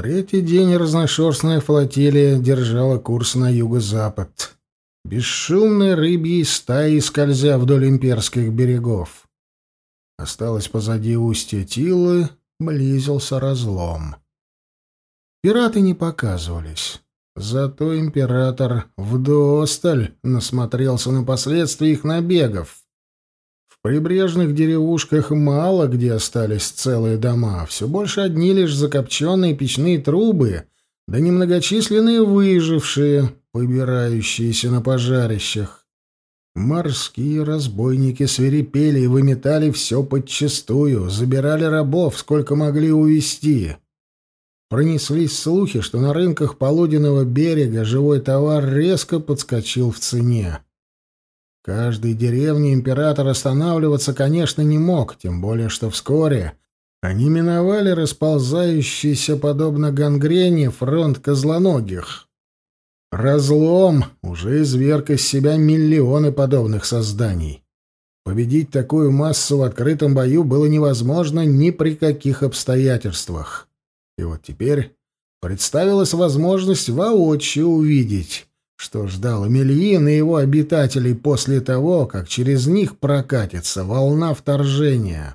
Третий день разношерстная флотилия держала курс на юго-запад. Бесшумной рыбьей стаей скользя вдоль имперских берегов. Осталось позади устья Тилы, близился разлом. Пираты не показывались. Зато император вдосталь насмотрелся на последствия их набегов. Прибрежных деревушках мало где остались целые дома, все больше одни лишь закопченные печные трубы, да немногочисленные выжившие, побирающиеся на пожарищах. Морские разбойники свирепели и выметали все подчистую, забирали рабов, сколько могли увести. Пронеслись слухи, что на рынках полуденного берега живой товар резко подскочил в цене. Каждой деревне император останавливаться, конечно, не мог, тем более что вскоре они миновали расползающийся, подобно гангрене, фронт козлоногих. Разлом уже изверг из себя миллионы подобных созданий. Победить такую массу в открытом бою было невозможно ни при каких обстоятельствах. И вот теперь представилась возможность воочию увидеть, что ждал Эмильин и его обитателей после того, как через них прокатится волна вторжения.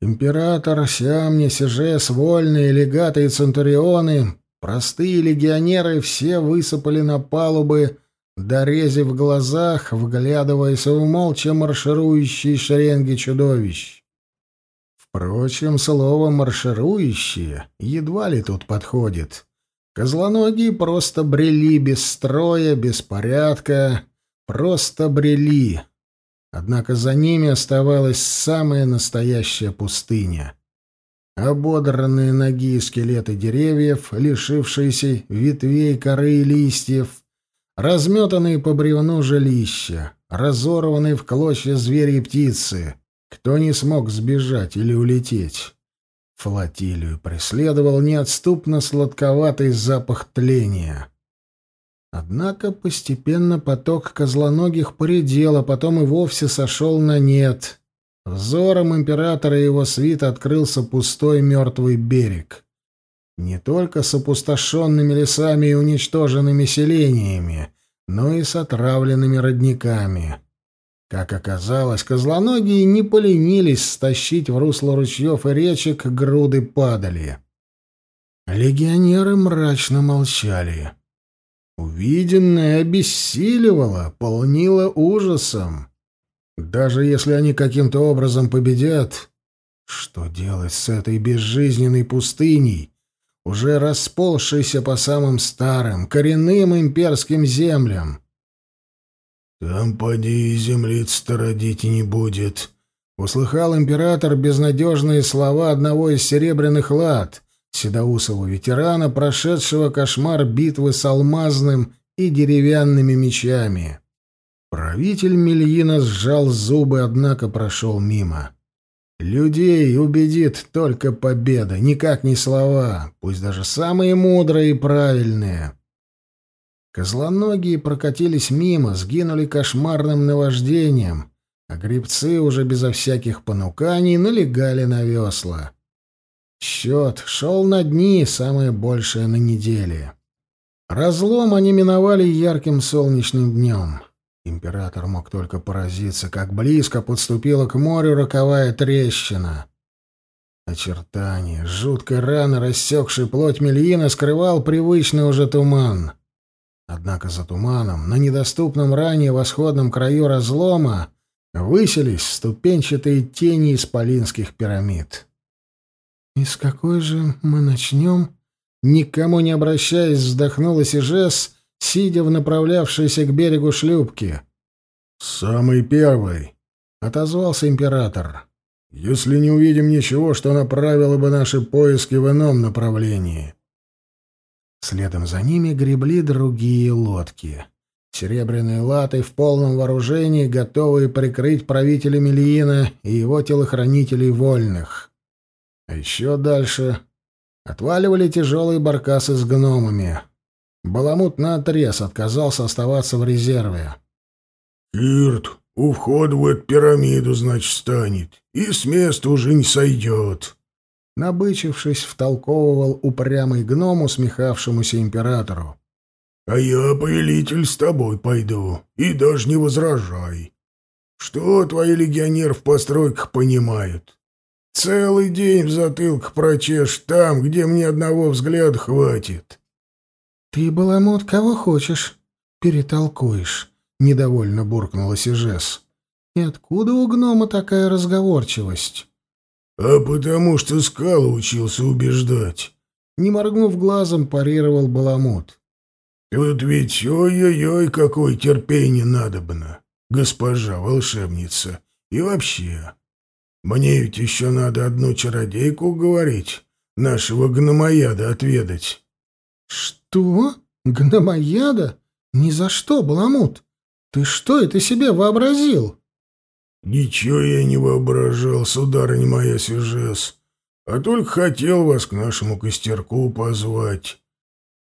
Император, Сиамни, Сижес, вольные, легаты и центурионы, простые легионеры все высыпали на палубы, дорези в глазах, вглядываясь в молча марширующие шеренги чудовищ. Впрочем, слово «марширующие» едва ли тут подходит. Козлоногие просто брели без строя, без порядка, просто брели. Однако за ними оставалась самая настоящая пустыня. Ободранные ноги и скелеты деревьев, лишившиеся ветвей, коры и листьев, разметанные по бревну жилища, разорванные в клочья звери и птицы — кто не смог сбежать или улететь? Флотилию преследовал неотступно сладковатый запах тления. Однако постепенно поток козлоногих поредел, а потом и вовсе сошел на нет. Взором императора и его свит открылся пустой мертвый берег. Не только с опустошенными лесами и уничтоженными селениями, но и с отравленными родниками. Как оказалось, козлоногие не поленились стащить в русло ручьев и речек груды падали. Легионеры мрачно молчали. Увиденное обессиливало, полнило ужасом. Даже если они каким-то образом победят, что делать с этой безжизненной пустыней, уже расползшейся по самым старым, коренным имперским землям? «Там поди и землиц-то родить не будет», — услыхал император безнадежные слова одного из серебряных лад, седоусого ветерана, прошедшего кошмар битвы с алмазным и деревянными мечами. Правитель Мельина сжал зубы, однако прошел мимо. Людей убедит только победа, никак не слова, пусть даже самые мудрые и правильные. Козлоногие прокатились мимо, сгинули кошмарным наваждением, а грибцы уже безо всяких понуканий налегали на весла. Счет шел на дни, самое большее на неделе. Разлом они миновали ярким солнечным днем. Император мог только поразиться, как близко подступила к морю роковая трещина. Очертания жуткой раны, рассекшей плоть Мельина, скрывал привычный уже туман — Однако за туманом, на недоступном ранее восходном краю разлома, высились ступенчатые тени исполинских пирамид. «И с какой же мы начнем?» Никому не обращаясь, вздохнула Сижес, сидя в направлявшейся к берегу шлюпки. «Самый первый», — отозвался император. «Если не увидим ничего, что направило бы наши поиски в ином направлении». Следом за ними гребли другие лодки. Серебряные латы в полном вооружении, готовые прикрыть правителя Мельина и его телохранителей вольных. А еще дальше отваливали тяжелые баркасы с гномами. Баламут наотрез отказался оставаться в резерве. «Кирт, у входа в эту пирамиду, значит, станет, и с места уже не сойдет», набычившись, втолковывал упрямый гном усмехавшемуся императору. «А я, повелитель, с тобой пойду, и даже не возражай. Что твои легионеры в постройках понимают? Целый день в затылках прочешь там, где мне одного взгляда хватит». «Ты, баламут, кого хочешь, перетолкуешь», — недовольно буркнула Сижес. «И откуда у гнома такая разговорчивость?» «А потому что скалу учился убеждать», — не моргнув глазом, парировал Баламут. «Тут ведь ой-ой-ой, какое терпение надобно, госпожа волшебница, и вообще. Мне ведь еще надо одну чародейку говорить, нашего гномояда отведать». «Что? Гномояда? Ни за что, Баламут! Ты что это себе вообразил?» «Ничего я не воображал, сударыня моя сюжес, а только хотел вас к нашему костерку позвать.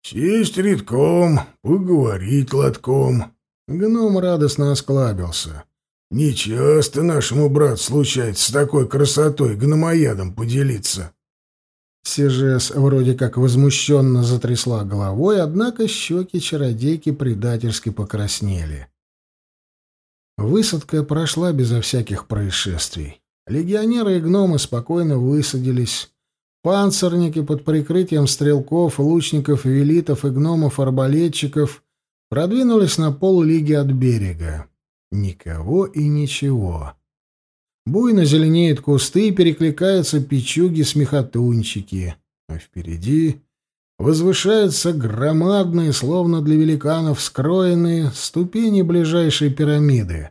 Сесть редком, поговорить лотком». Гном радостно осклабился. «Нечасто нашему брату случается с такой красотой гномоядом поделиться». Сижес вроде как возмущенно затрясла головой, однако щеки чародейки предательски покраснели. Высадка прошла безо всяких происшествий. Легионеры и гномы спокойно высадились. Панцирники под прикрытием стрелков, лучников, велитов и гномов-арбалетчиков продвинулись на поллиги от берега. Никого и ничего. Буйно зеленеют кусты и перекликаются печуги-смехотунчики. А впереди возвышаются громадные, словно для великанов скроенные, ступени ближайшей пирамиды.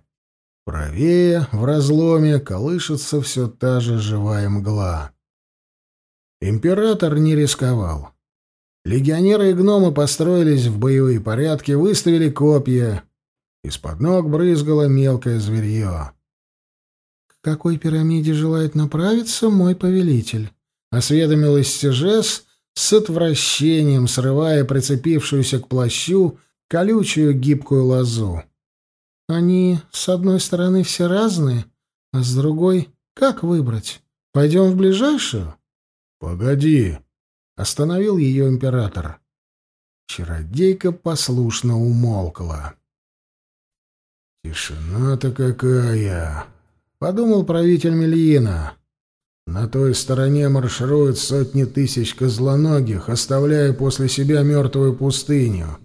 Правее, в разломе, колышется все та же живая мгла. Император не рисковал. Легионеры и гномы построились в боевые порядки, выставили копья. Из-под ног брызгало мелкое зверье. «К какой пирамиде желает направиться мой повелитель?» — осведомилась Сежес, с отвращением срывая прицепившуюся к плащу колючую гибкую лозу. Они, с одной стороны, все разные, а с другой — как выбрать? Пойдем в ближайшую? — Погоди, — остановил ее император. Чародейка послушно умолкла. «Тишина-то какая!» — подумал правитель Мельина. На той стороне маршируют сотни тысяч козлоногих, оставляя после себя мертвую пустыню.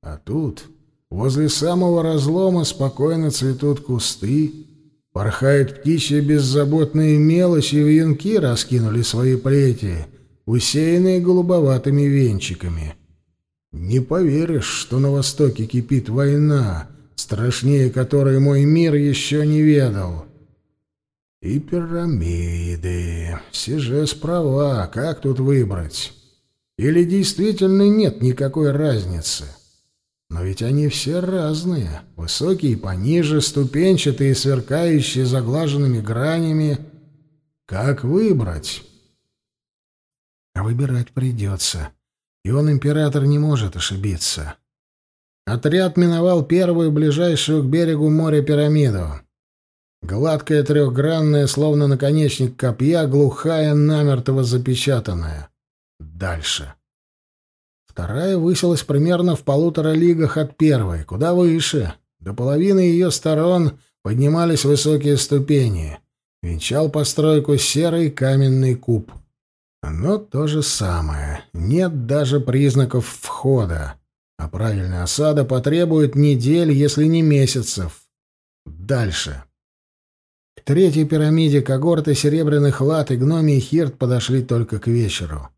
А тут, возле самого разлома, спокойно цветут кусты, порхают птичьи беззаботные мелочи, и вьюнки раскинули свои плети, усеянные голубоватыми венчиками. Не поверишь, что на востоке кипит война, страшнее которой мой мир еще не ведал». И пирамиды. Сиже справа, как тут выбрать? Или действительно нет никакой разницы? Но ведь они все разные. Высокие пониже, ступенчатые, сверкающие заглаженными гранями. Как выбрать? А выбирать придется. И он, император, не может ошибиться. Отряд миновал первую ближайшую к берегу моря пирамиду. Гладкая трехгранная, словно наконечник копья, глухая, намертво запечатанная. Дальше. Вторая высилась примерно в полутора лигах от первой, куда выше. До половины ее сторон поднимались высокие ступени. Венчал постройку серый каменный куб. Но то же самое. Нет даже признаков входа. А правильная осада потребует недель, если не месяцев. Дальше. К третьей пирамиде когорты серебряных лат и гномий хирт подошли только к вечеру.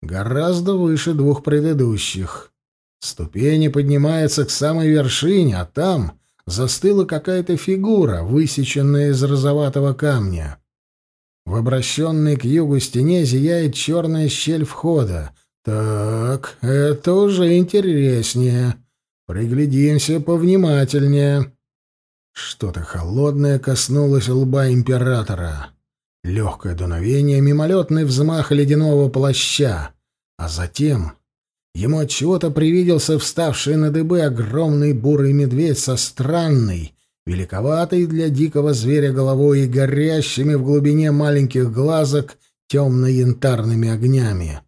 Гораздо выше двух предыдущих. Ступени поднимаются к самой вершине, а там застыла какая-то фигура, высеченная из розоватого камня. В обращенной к югу стене зияет черная щель входа. Так, это уже интереснее. Приглядимся повнимательнее. Что-то холодное коснулось лба императора. Легкое дуновение, мимолетный взмах ледяного плаща. А затем ему от чего-то привиделся вставший на дыбы огромный бурый медведь со странной, великоватой для дикого зверя головой и горящими в глубине маленьких глазок темно-янтарными огнями.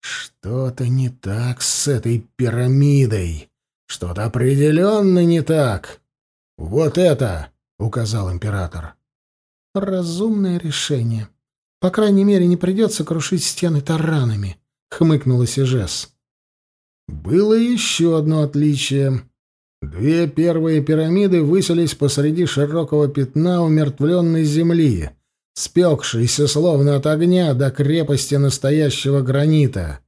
Что-то не так с этой пирамидой. Что-то определенно не так. Вот это, указал император. Разумное решение. По крайней мере, не придется крушить стены таранами, хмыкнула Сижес. Было еще одно отличие. Две первые пирамиды высились посреди широкого пятна умертвленной земли, спекшейся словно от огня до крепости настоящего гранита.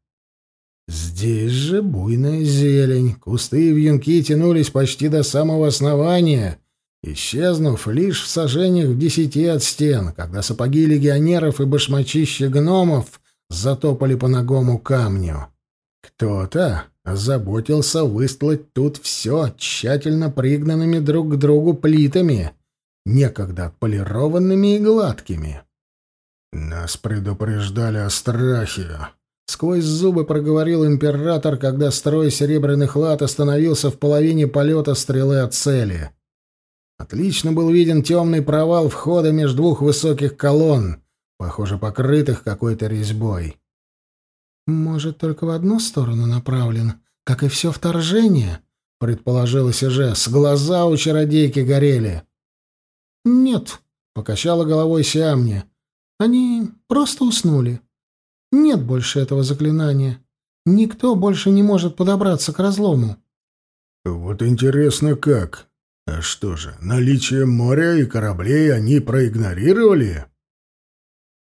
Здесь же буйная зелень, кусты и вьюнки тянулись почти до самого основания, исчезнув лишь в сажениях в десяти от стен, когда сапоги легионеров и башмачища гномов затопали по ногому камню. Кто-то озаботился выстлать тут все тщательно пригнанными друг к другу плитами, некогда отполированными и гладкими. «Нас предупреждали о страхе», Сквозь зубы проговорил император, когда строй серебряных лад остановился в половине полета стрелы от цели. Отлично был виден темный провал входа между двух высоких колонн, похоже, покрытых какой-то резьбой. «Может, только в одну сторону направлен, как и все вторжение?» — предположила Сижес. Глаза у чародейки горели. «Нет», — покачала головой Сиамни. «Они просто уснули. Нет больше этого заклинания. Никто больше не может подобраться к разлому. Вот интересно как. А что же, наличие моря и кораблей они проигнорировали?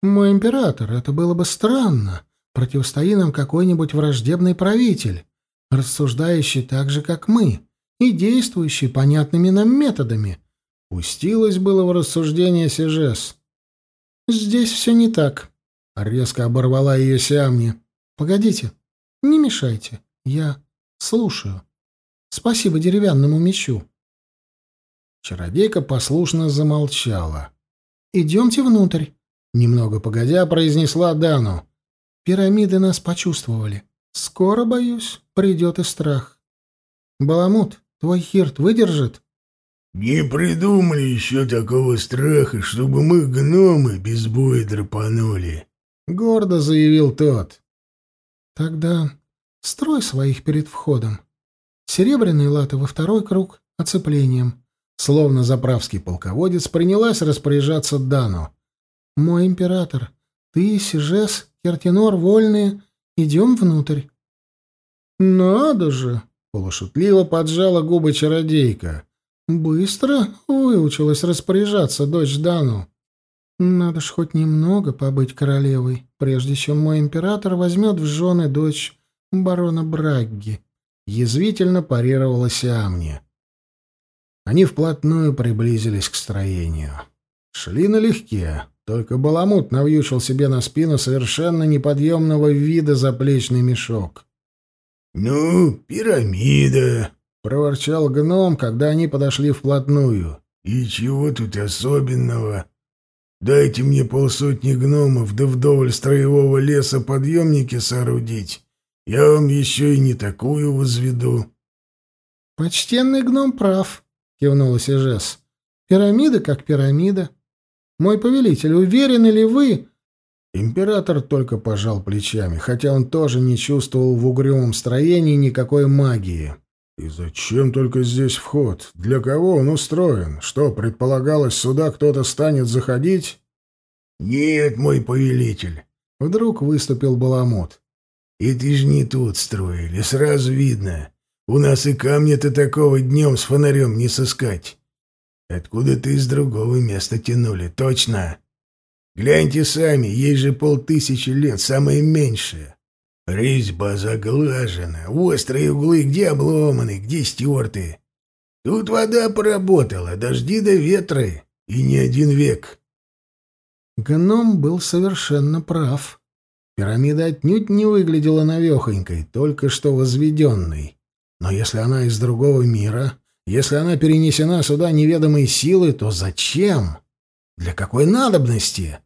Мой император, это было бы странно. Противостои нам какой-нибудь враждебный правитель, рассуждающий так же, как мы, и действующий понятными нам методами. Пустилось было в рассуждение Сижес. Здесь все не так. Резко оборвала ее Сиамни. «Погодите, не мешайте. Я слушаю. Спасибо деревянному мечу». Чародейка послушно замолчала. «Идемте внутрь», — немного погодя произнесла Дану. «Пирамиды нас почувствовали. Скоро, боюсь, придет и страх. Баламут, твой хирт выдержит?» «Не придумали еще такого страха, чтобы мы, гномы, без боя драпанули», — гордо заявил тот. «Тогда строй своих перед входом. Серебряные латы во второй круг оцеплением». Словно заправский полководец принялась распоряжаться Дану. «Мой император, ты, Сижес, Кертинор, вольные, идем внутрь». «Надо же!» — полушутливо поджала губы чародейка. «Быстро выучилась распоряжаться дочь Дану». Надо ж хоть немного побыть королевой, прежде чем мой император возьмет в жены дочь барона Брагги. Язвительно парировала Сиамни. Они вплотную приблизились к строению. Шли налегке, только Баламут навьючил себе на спину совершенно неподъемного вида заплечный мешок. «Ну, пирамида», — проворчал гном, когда они подошли вплотную. «И чего тут особенного?» Дайте мне полсотни гномов, да вдоволь строевого леса подъемники соорудить. Я вам еще и не такую возведу. — Почтенный гном прав, — кивнула Сижес. — Пирамида как пирамида. Мой повелитель, уверены ли вы... Император только пожал плечами, хотя он тоже не чувствовал в угрюмом строении никакой магии. «И зачем только здесь вход? Для кого он устроен? Что, предполагалось, сюда кто-то станет заходить?» «Нет, мой повелитель!» — вдруг выступил Баламут. «Это ж не тут строили, сразу видно. У нас и камня-то такого днем с фонарем не сыскать. Откуда-то из другого места тянули, точно. Гляньте сами, ей же полтысячи лет, самое меньшее. Резьба заглажена, острые углы где обломаны, где стерты. Тут вода поработала, дожди до да ветры, и не один век. Гном был совершенно прав. Пирамида отнюдь не выглядела навехонькой, только что возведенной. Но если она из другого мира, если она перенесена сюда неведомой силой, то зачем? Для какой надобности?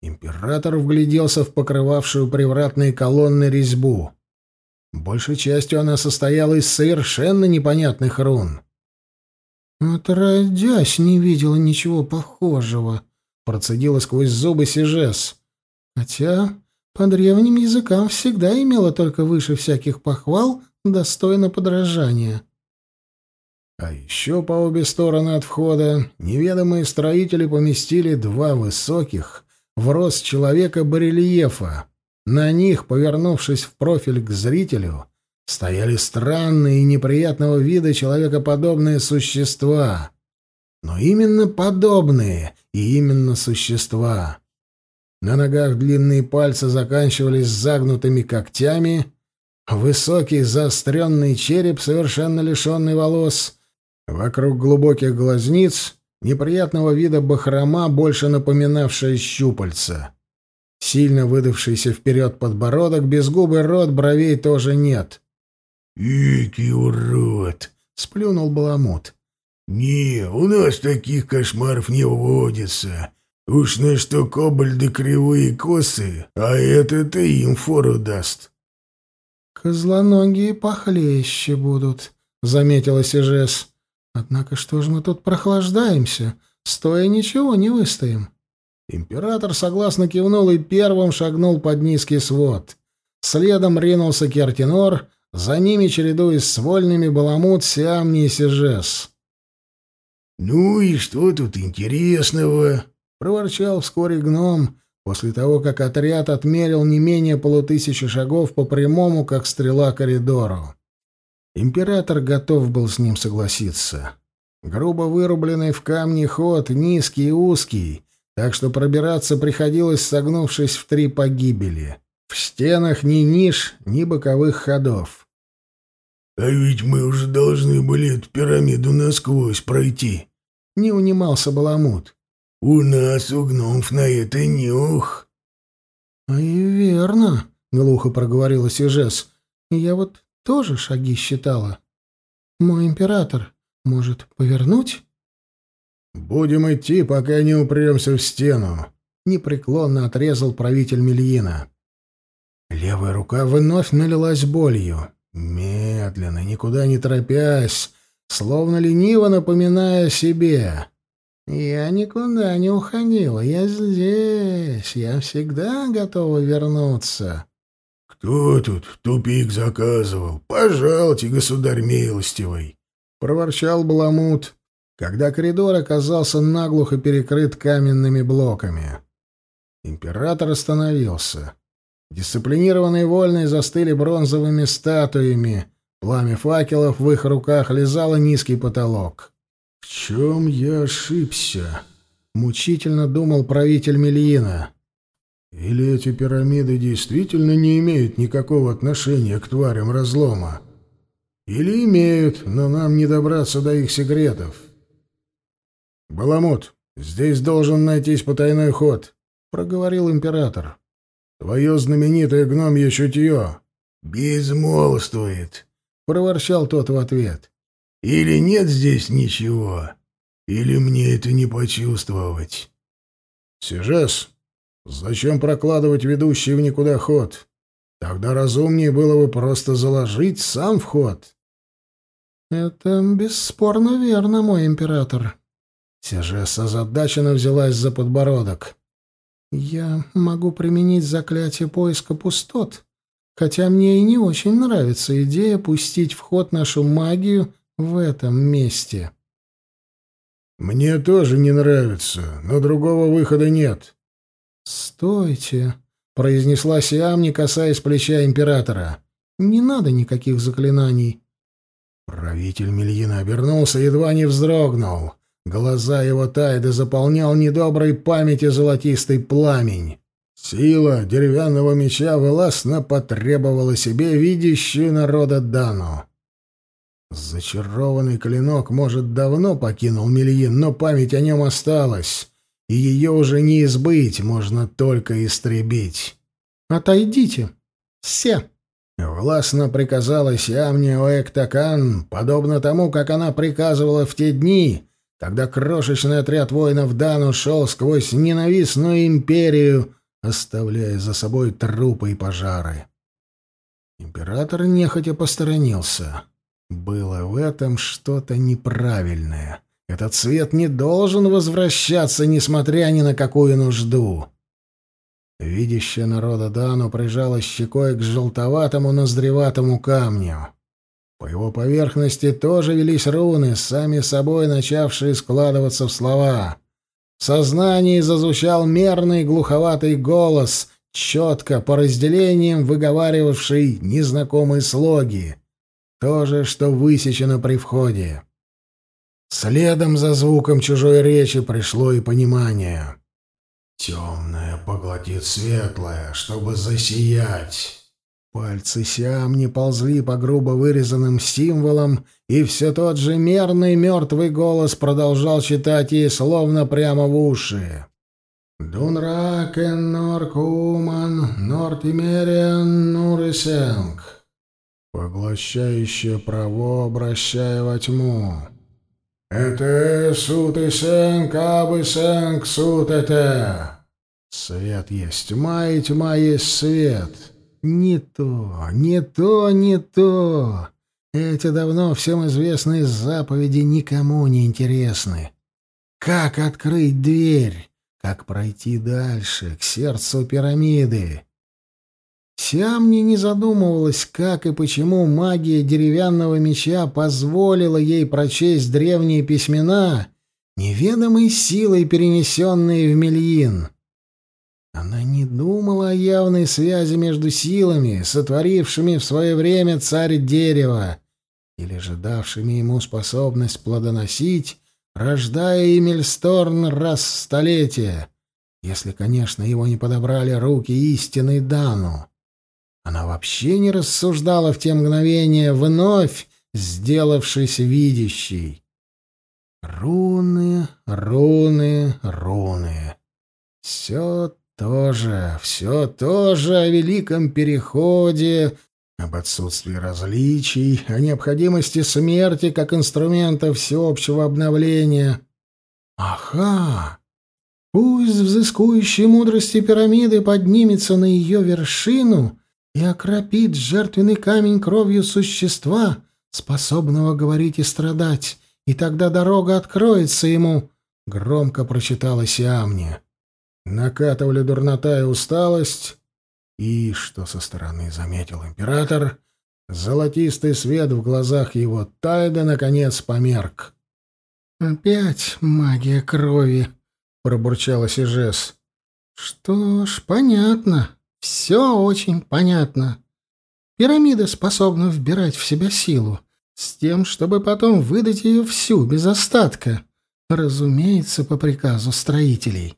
Император вгляделся в покрывавшую привратные колонны резьбу. Большей частью она состояла из совершенно непонятных рун. «Отродясь, не видела ничего похожего», — процедила сквозь зубы Сижес. Хотя по древним языкам всегда имела только выше всяких похвал достойно подражания. А еще по обе стороны от входа неведомые строители поместили два высоких, в рост человека барельефа. На них, повернувшись в профиль к зрителю, стояли странные и неприятного вида человекоподобные существа. Но именно подобные и именно существа. На ногах длинные пальцы заканчивались загнутыми когтями, высокий заостренный череп, совершенно лишенный волос, вокруг глубоких глазниц неприятного вида бахрома, больше напоминавшая щупальца. Сильно выдавшийся вперед подбородок, безгубый рот, бровей тоже нет. «Ики урод!» — сплюнул Баламут. «Не, у нас таких кошмаров не водится. Уж на что кобальды кривые косы, а это-то им фору даст». «Козлоногие похлеще будут», — заметила Сижес. «Однако что же мы тут прохлаждаемся? Стоя ничего не выстоим». Император согласно кивнул и первым шагнул под низкий свод. Следом ринулся Кертинор, за ними, чередуясь с вольными, Баламут, Сиамни и Сижес. «Ну и что тут интересного?» — проворчал вскоре гном, после того, как отряд отмерил не менее полутысячи шагов по прямому, как стрела, коридору. Император готов был с ним согласиться. Грубо вырубленный в камне ход, низкий и узкий, так что пробираться приходилось, согнувшись в три погибели. В стенах ни ниш, ни боковых ходов. «А ведь мы уже должны были эту пирамиду насквозь пройти», — не унимался Баламут. «У нас, у гномов, на это нюх». «А и верно», — глухо проговорила Сижес. «Я вот тоже шаги считала. Мой император, может, повернуть?» «Будем идти, пока не упремся в стену», — непреклонно отрезал правитель Мельина. Левая рука вновь налилась болью. Медленно, никуда не торопясь, словно лениво напоминая себе. «Я никуда не уходила, я здесь, я всегда готова вернуться». «Кто тут тупик заказывал? Пожалуйте, государь милостивый!» — проворчал Баламут, когда коридор оказался наглухо перекрыт каменными блоками. Император остановился. Дисциплинированные вольные застыли бронзовыми статуями. Пламя факелов в их руках лизало низкий потолок. «В чем я ошибся?» — мучительно думал правитель Мельина. «Или эти пирамиды действительно не имеют никакого отношения к тварям разлома? Или имеют, но нам не добраться до их секретов?» «Баламут, здесь должен найтись потайной ход», — проговорил император. Твое знаменитое гномье чутье. Безмолвствует, проворчал тот в ответ. Или нет здесь ничего, или мне это не почувствовать. Сижес, зачем прокладывать ведущий в никуда ход? Тогда разумнее было бы просто заложить сам вход. Это бесспорно верно, мой император. Сижес озадаченно взялась за подбородок. Я могу применить заклятие поиска пустот, хотя мне и не очень нравится идея пустить в ход нашу магию в этом месте. Мне тоже не нравится, но другого выхода нет. Стойте, произнесла Сиам, не касаясь плеча императора. Не надо никаких заклинаний. Правитель Мельина обернулся, едва не вздрогнул. Глаза его Тайды заполнял недоброй памяти золотистый пламень. Сила деревянного меча властно потребовала себе видящую народа Дану. Зачарованный клинок, может, давно покинул Мельин, но память о нем осталась, и ее уже не избыть, можно только истребить. «Отойдите! Все!» Властно приказала Сиамне Оэктакан, подобно тому, как она приказывала в те дни, Тогда крошечный отряд воинов Дан ушел сквозь ненавистную империю, оставляя за собой трупы и пожары. Император нехотя посторонился. Было в этом что-то неправильное. Этот свет не должен возвращаться, несмотря ни на какую нужду. Видящая народа Дану прижала щекой к желтоватому ноздреватому камню. По его поверхности тоже велись руны, сами собой начавшие складываться в слова. В сознании зазвучал мерный глуховатый голос, четко по разделениям выговаривавший незнакомые слоги. То же, что высечено при входе. Следом за звуком чужой речи пришло и понимание. «Темное поглотит светлое, чтобы засиять». Пальцы Сиам не ползли по грубо вырезанным символам, и все тот же мерный мертвый голос продолжал читать ей словно прямо в уши. «Дунракен норкуман нортимериан нурисенг». Поглощающее право, обращая во тьму. «Это сут и сенг, абы сенг сут это». Свет есть тьма, и тьма есть свет. Не то, не то, не то. Эти давно всем известные заповеди никому не интересны. Как открыть дверь? Как пройти дальше, к сердцу пирамиды? Сиамни не задумывалась, как и почему магия деревянного меча позволила ей прочесть древние письмена, неведомой силой перенесенные в Мельин. Она не думала о явной связи между силами, сотворившими в свое время царь дерева, или же давшими ему способность плодоносить, рождая Эмильсторн раз в столетие, если, конечно, его не подобрали руки истинной Дану. Она вообще не рассуждала в те мгновения, вновь сделавшись видящей. Руны, руны, руны. Все тоже, все тоже о великом переходе, об отсутствии различий, о необходимости смерти как инструмента всеобщего обновления. Ага! Пусть взыскующий мудрости пирамиды поднимется на ее вершину и окропит жертвенный камень кровью существа, способного говорить и страдать, и тогда дорога откроется ему, — громко прочитала Сиамния. Накатывали дурнота и усталость, и, что со стороны заметил император, золотистый свет в глазах его Тайда наконец померк. «Опять магия крови», — пробурчала Сижес. «Что ж, понятно. Все очень понятно. Пирамида способна вбирать в себя силу, с тем, чтобы потом выдать ее всю, без остатка. Разумеется, по приказу строителей.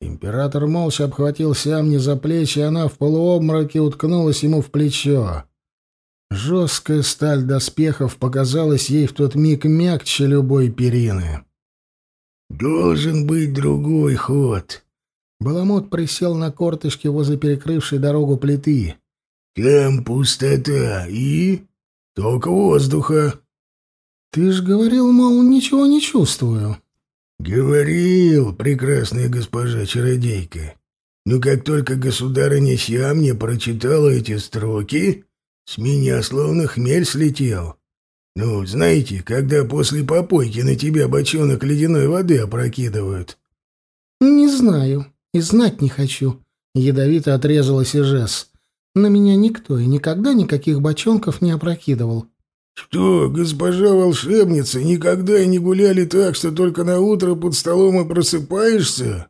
Император молча обхватил Сиамни за плечи, и она в полуобмороке уткнулась ему в плечо. Жесткая сталь доспехов показалась ей в тот миг мягче любой перины. «Должен быть другой ход». Баламут присел на корточки возле перекрывшей дорогу плиты. «Там пустота и... только воздуха». «Ты ж говорил, мол, ничего не чувствую». «Говорил, прекрасная госпожа-чародейка. Но как только государыня Сиамня прочитала эти строки, с меня словно хмель слетел. Ну, знаете, когда после попойки на тебя бочонок ледяной воды опрокидывают?» «Не знаю и знать не хочу», — ядовито отрезала Сижес. «На меня никто и никогда никаких бочонков не опрокидывал». «Что, госпожа волшебница, никогда и не гуляли так, что только на утро под столом и просыпаешься?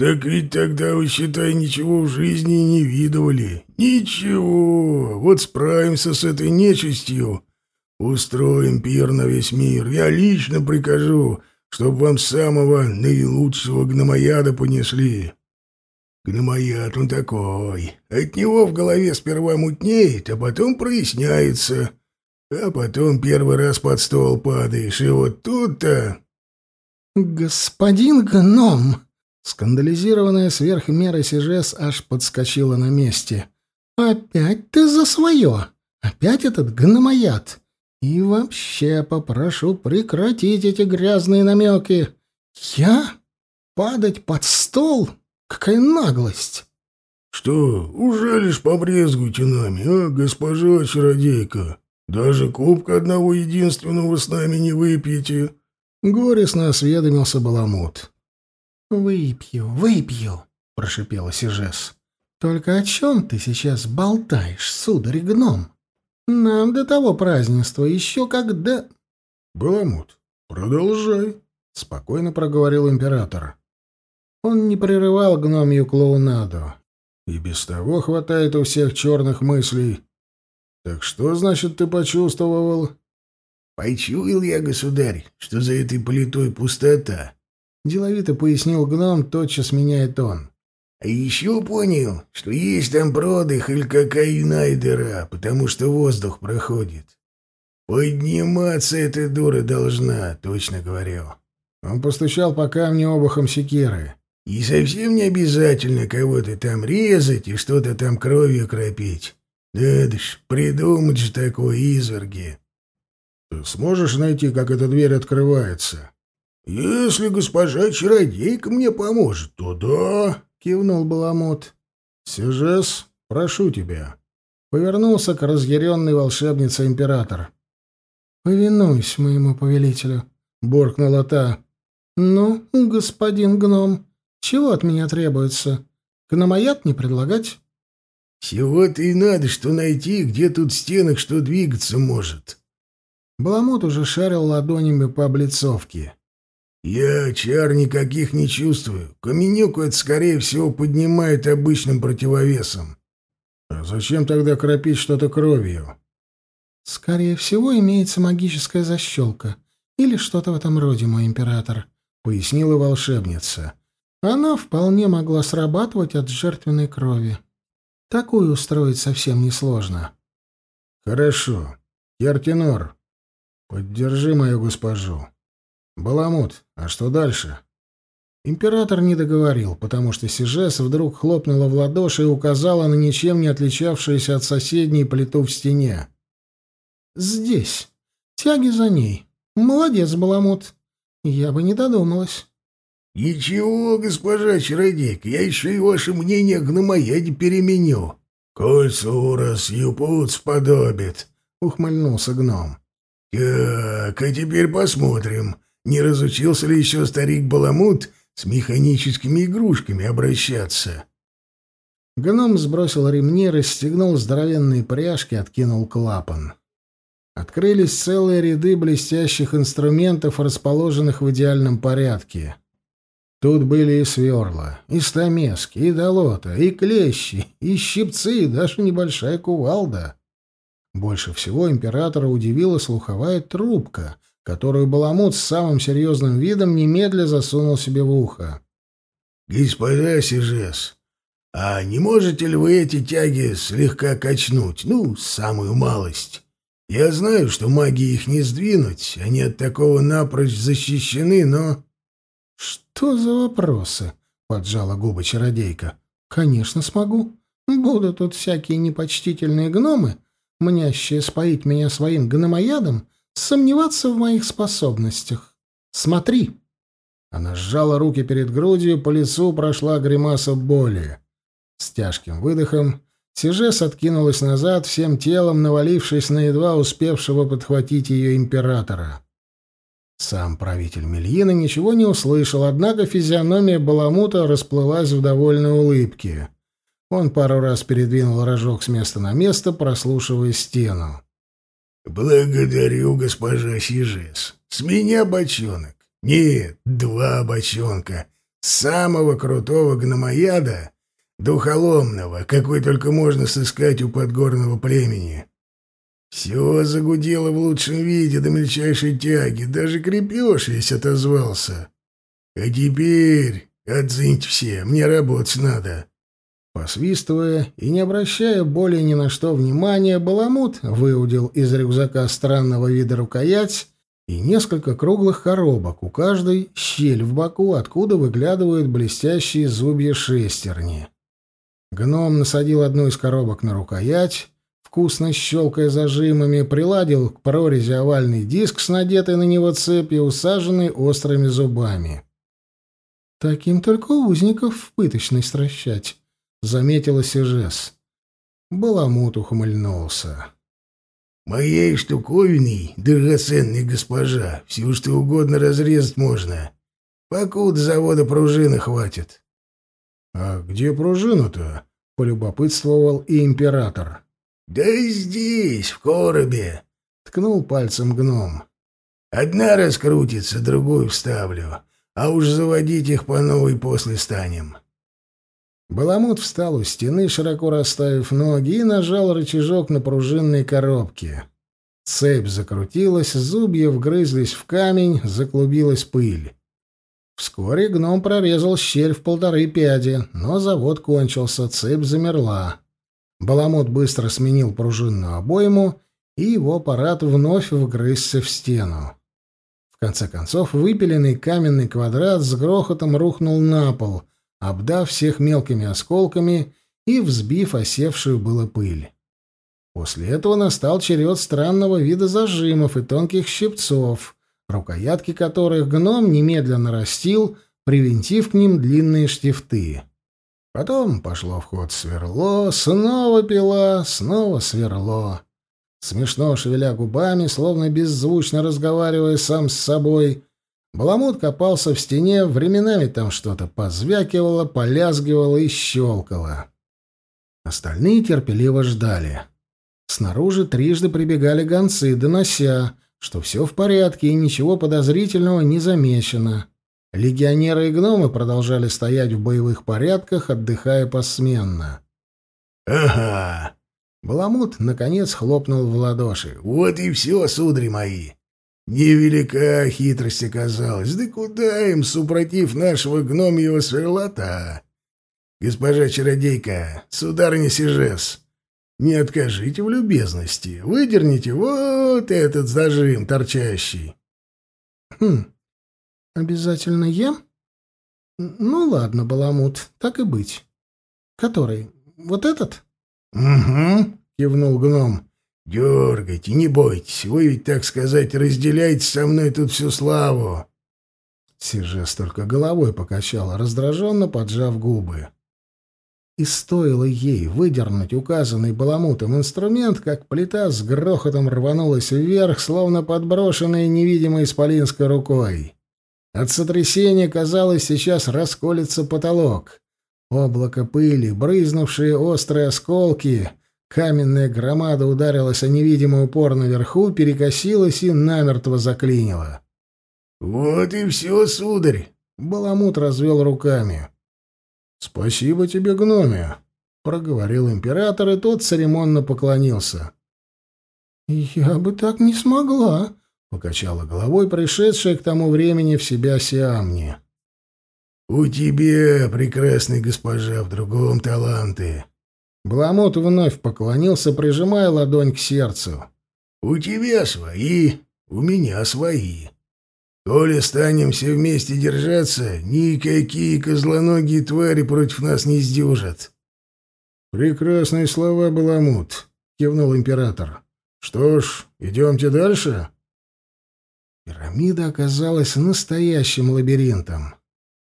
Так ведь тогда, вы, считай, ничего в жизни не видывали. Ничего. Вот справимся с этой нечистью. Устроим пир на весь мир. Я лично прикажу, чтобы вам самого наилучшего гномояда понесли». Гномояд он такой. От него в голове сперва мутнеет, а потом проясняется. А потом первый раз под стол падаешь, и вот тут-то... «Господин гном!» Скандализированная сверх меры Сижес аж подскочила на месте. «Опять ты за свое! Опять этот гномояд! И вообще попрошу прекратить эти грязные намеки! Я? Падать под стол? Какая наглость!» «Что, уже лишь побрезгуйте нами, а, госпожа чародейка?» Даже кубка одного единственного с нами не выпьете. Горестно осведомился Баламут. «Выпью, выпью», — прошипела Сижес. «Только о чем ты сейчас болтаешь, сударь-гном? Нам до того празднества еще когда...» «Баламут, продолжай», — спокойно проговорил император. Он не прерывал гномью клоунаду. И без того хватает у всех черных мыслей. Так что, значит, ты почувствовал? Почуял я, государь, что за этой плитой пустота. Деловито пояснил гном, тотчас меняет тон. А еще понял, что есть там продых или какая иная дыра, потому что воздух проходит. Подниматься эта дура должна, точно говорю. Он постучал по камню обухом секиры. И совсем не обязательно кого-то там резать и что-то там кровью кропить. Надо ж, придумать же такое изверги. Ты сможешь найти, как эта дверь открывается? Если госпожа чародейка мне поможет, то да, кивнул Баламут. Сижес, прошу тебя. Повернулся к разъяренной волшебнице император. «Повинуюсь моему повелителю», — буркнула та. «Ну, господин гном, чего от меня требуется? Гномояд не предлагать? Всего-то и надо, что найти, где тут стенок, что двигаться может. Баламут уже шарил ладонями по облицовке. Я чар никаких не чувствую. Каменюку это, скорее всего, поднимает обычным противовесом. А зачем тогда кропить что-то кровью? Скорее всего, имеется магическая защелка. Или что-то в этом роде, мой император, — пояснила волшебница. Она вполне могла срабатывать от жертвенной крови. Такую устроить совсем несложно. Хорошо. Яртинор, поддержи мою госпожу. Баламут, а что дальше? Император не договорил, потому что Сижес вдруг хлопнула в ладоши и указала на ничем не отличавшуюся от соседней плиту в стене. «Здесь. Тяги за ней. Молодец, Баламут. Я бы не додумалась». «Ничего, госпожа чародейка, я еще и ваше мнение гномояде переменю. Коль Сурас Юпут сподобит», — ухмыльнулся гном. «Так, а теперь посмотрим, не разучился ли еще старик Баламут с механическими игрушками обращаться». Гном сбросил ремни, расстегнул здоровенные пряжки, откинул клапан. Открылись целые ряды блестящих инструментов, расположенных в идеальном порядке. Тут были и сверла, и стамески, и долота, и клещи, и щипцы, и даже небольшая кувалда. Больше всего императора удивила слуховая трубка, которую Баламут с самым серьезным видом немедля засунул себе в ухо. «Господа Сижес, а не можете ли вы эти тяги слегка качнуть? Ну, самую малость. Я знаю, что магии их не сдвинуть, они от такого напрочь защищены, но...» «Что за вопросы?» — поджала губы чародейка. «Конечно смогу. Будут тут всякие непочтительные гномы, мнящие споить меня своим гномоядом, сомневаться в моих способностях. Смотри!» Она сжала руки перед грудью, по лицу прошла гримаса боли. С тяжким выдохом Сижес откинулась назад, всем телом навалившись на едва успевшего подхватить ее императора. Сам правитель Мельина ничего не услышал, однако физиономия Баламута расплылась в довольной улыбке. Он пару раз передвинул рожок с места на место, прослушивая стену. «Благодарю, госпожа Сижес. С меня бочонок. Нет, два бочонка. Самого крутого гномояда, духоломного, какой только можно сыскать у подгорного племени. Все загудело в лучшем виде до мельчайшей тяги, даже крепеж весь отозвался. А теперь отзыньте все, мне работать надо. Посвистывая и не обращая более ни на что внимания, Баламут выудил из рюкзака странного вида рукоять и несколько круглых коробок, у каждой щель в боку, откуда выглядывают блестящие зубья шестерни. Гном насадил одну из коробок на рукоять, вкусно щелкая зажимами, приладил к прорези овальный диск с надетой на него цепью, усаженный острыми зубами. «Таким только узников в пыточной стращать», — заметила Сижес. Баламут ухмыльнулся. Моей штуковиной, драгоценная госпожа, все что угодно разрезать можно. Покуда завода пружины хватит. — А где пружина-то? — полюбопытствовал и император. — Да здесь, в коробе, — ткнул пальцем гном. — Одна раскрутится, другую вставлю, а уж заводить их по новой после станем. Баламут встал у стены, широко расставив ноги, и нажал рычажок на пружинной коробке. Цепь закрутилась, зубья вгрызлись в камень, заклубилась пыль. Вскоре гном прорезал щель в полторы пяди, но завод кончился, цепь замерла. Баламут быстро сменил пружинную обойму, и его аппарат вновь вгрызся в стену. В конце концов, выпиленный каменный квадрат с грохотом рухнул на пол, обдав всех мелкими осколками и взбив осевшую было пыль. После этого настал черед странного вида зажимов и тонких щипцов, рукоятки которых гном немедленно растил, привинтив к ним длинные штифты. Потом пошло в ход сверло, снова пила, снова сверло. Смешно шевеля губами, словно беззвучно разговаривая сам с собой, Баламут копался в стене, временами там что-то позвякивало, полязгивало и щелкало. Остальные терпеливо ждали. Снаружи трижды прибегали гонцы, донося, что все в порядке и ничего подозрительного не замечено. Легионеры и гномы продолжали стоять в боевых порядках, отдыхая посменно. «Ага!» Баламут, наконец, хлопнул в ладоши. «Вот и все, судари мои! Невелика хитрость оказалась. Да куда им, супротив нашего гномьего сверлата? Госпожа чародейка, сударыня Сижес, не откажите в любезности. Выдерните вот этот зажим торчащий. Хм, обязательно я? Ну ладно, Баламут, так и быть. Который? Вот этот? Угу, кивнул гном. «Дергайте, не бойтесь, вы ведь, так сказать, разделяете со мной тут всю славу». Сижес только головой покачала, раздраженно поджав губы. И стоило ей выдернуть указанный баламутом инструмент, как плита с грохотом рванулась вверх, словно подброшенная невидимой исполинской рукой. От сотрясения, казалось, сейчас расколется потолок. Облако пыли, брызнувшие острые осколки, Каменная громада ударилась о невидимый упор наверху, перекосилась и намертво заклинила. «Вот и все, сударь!» — Баламут развел руками. «Спасибо тебе, гномия!» — проговорил император, и тот церемонно поклонился. «Я бы так не смогла», — покачала головой пришедшая к тому времени в себя Сиамни. «У тебя, прекрасная госпожа, в другом таланты. Баламут вновь поклонился, прижимая ладонь к сердцу. «У тебя свои, у меня свои. Коли станем все вместе держаться, никакие козлоногие твари против нас не сдюжат». «Прекрасные слова, Баламут», — кивнул император. «Что ж, идемте дальше?» Пирамида оказалась настоящим лабиринтом.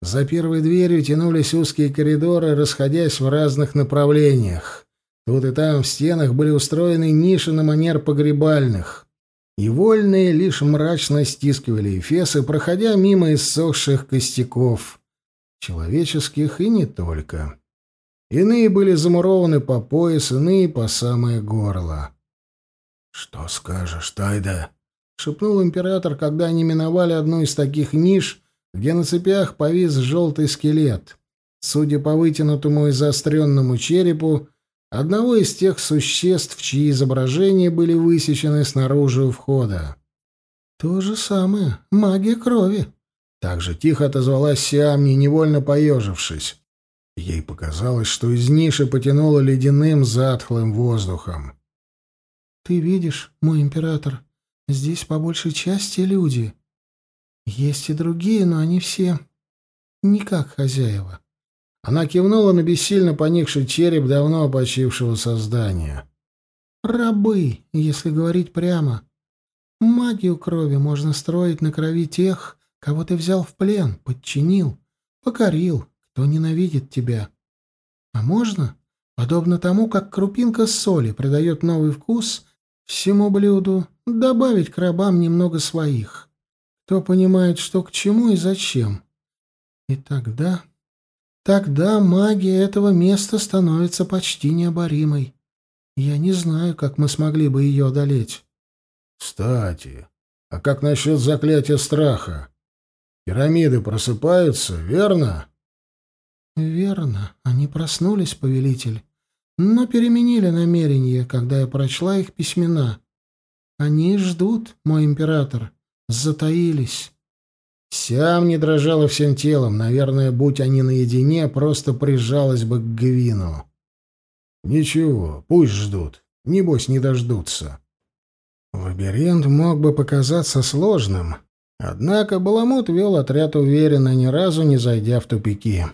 За первой дверью тянулись узкие коридоры, расходясь в разных направлениях. Тут и там в стенах были устроены ниши на манер погребальных. И вольные лишь мрачно стискивали эфесы, проходя мимо иссохших костяков. Человеческих и не только. Иные были замурованы по пояс, иные по самое горло. «Что скажешь, Тайда?» — шепнул император, когда они миновали одну из таких ниш — где на цепях повис желтый скелет. Судя по вытянутому и заостренному черепу, одного из тех существ, чьи изображения были высечены снаружи у входа. «То же самое. Магия крови». Так же тихо отозвалась Сиамни, невольно поежившись. Ей показалось, что из ниши потянуло ледяным затхлым воздухом. «Ты видишь, мой император, здесь по большей части люди. Есть и другие, но они все не как хозяева. Она кивнула на бессильно поникший череп давно опочившего создания. Рабы, если говорить прямо. Магию крови можно строить на крови тех, кого ты взял в плен, подчинил, покорил, кто ненавидит тебя. А можно, подобно тому, как крупинка соли придает новый вкус Всему блюду добавить к рабам немного своих. Кто понимает, что к чему и зачем. И тогда... Тогда магия этого места становится почти необоримой. Я не знаю, как мы смогли бы ее одолеть. Кстати, а как насчет заклятия страха? Пирамиды просыпаются, верно? Верно, они проснулись, повелитель, но переменили намерение, когда я прочла их письмена. Они ждут, мой император, затаились. Сям не дрожала всем телом, наверное, будь они наедине, просто прижалась бы к Гвину. Ничего, пусть ждут, небось не дождутся. Лабиринт мог бы показаться сложным, однако Баламут вел отряд уверенно, ни разу не зайдя в тупики.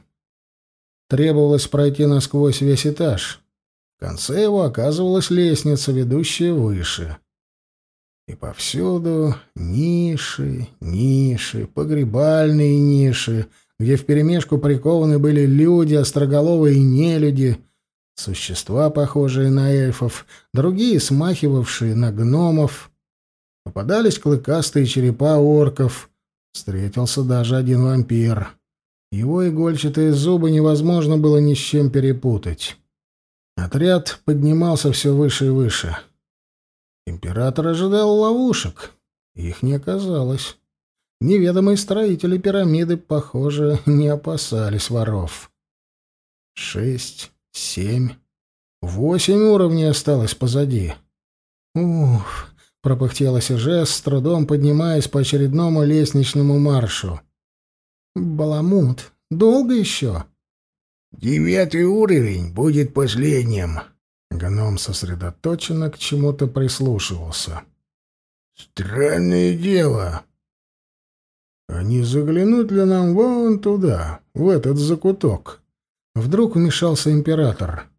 Требовалось пройти насквозь весь этаж. В конце его оказывалась лестница, ведущая выше. И повсюду ниши, ниши, погребальные ниши, где вперемешку прикованы были люди, остроголовые нелюди, существа, похожие на эльфов, другие, смахивавшие на гномов. Попадались клыкастые черепа орков. Встретился даже один вампир. Его игольчатые зубы невозможно было ни с чем перепутать. Отряд поднимался все выше и выше. Император ожидал ловушек. Их не оказалось. Неведомые строители пирамиды, похоже, не опасались воров. Шесть, семь, восемь уровней осталось позади. «Уф!» — пропыхтела Сижес, с трудом поднимаясь по очередному лестничному маршу. «Баламут, долго еще?» «Девятый уровень будет последним», Гном сосредоточенно к чему-то прислушивался. «Странное дело. А не заглянуть ли нам вон туда, в этот закуток?» Вдруг вмешался император.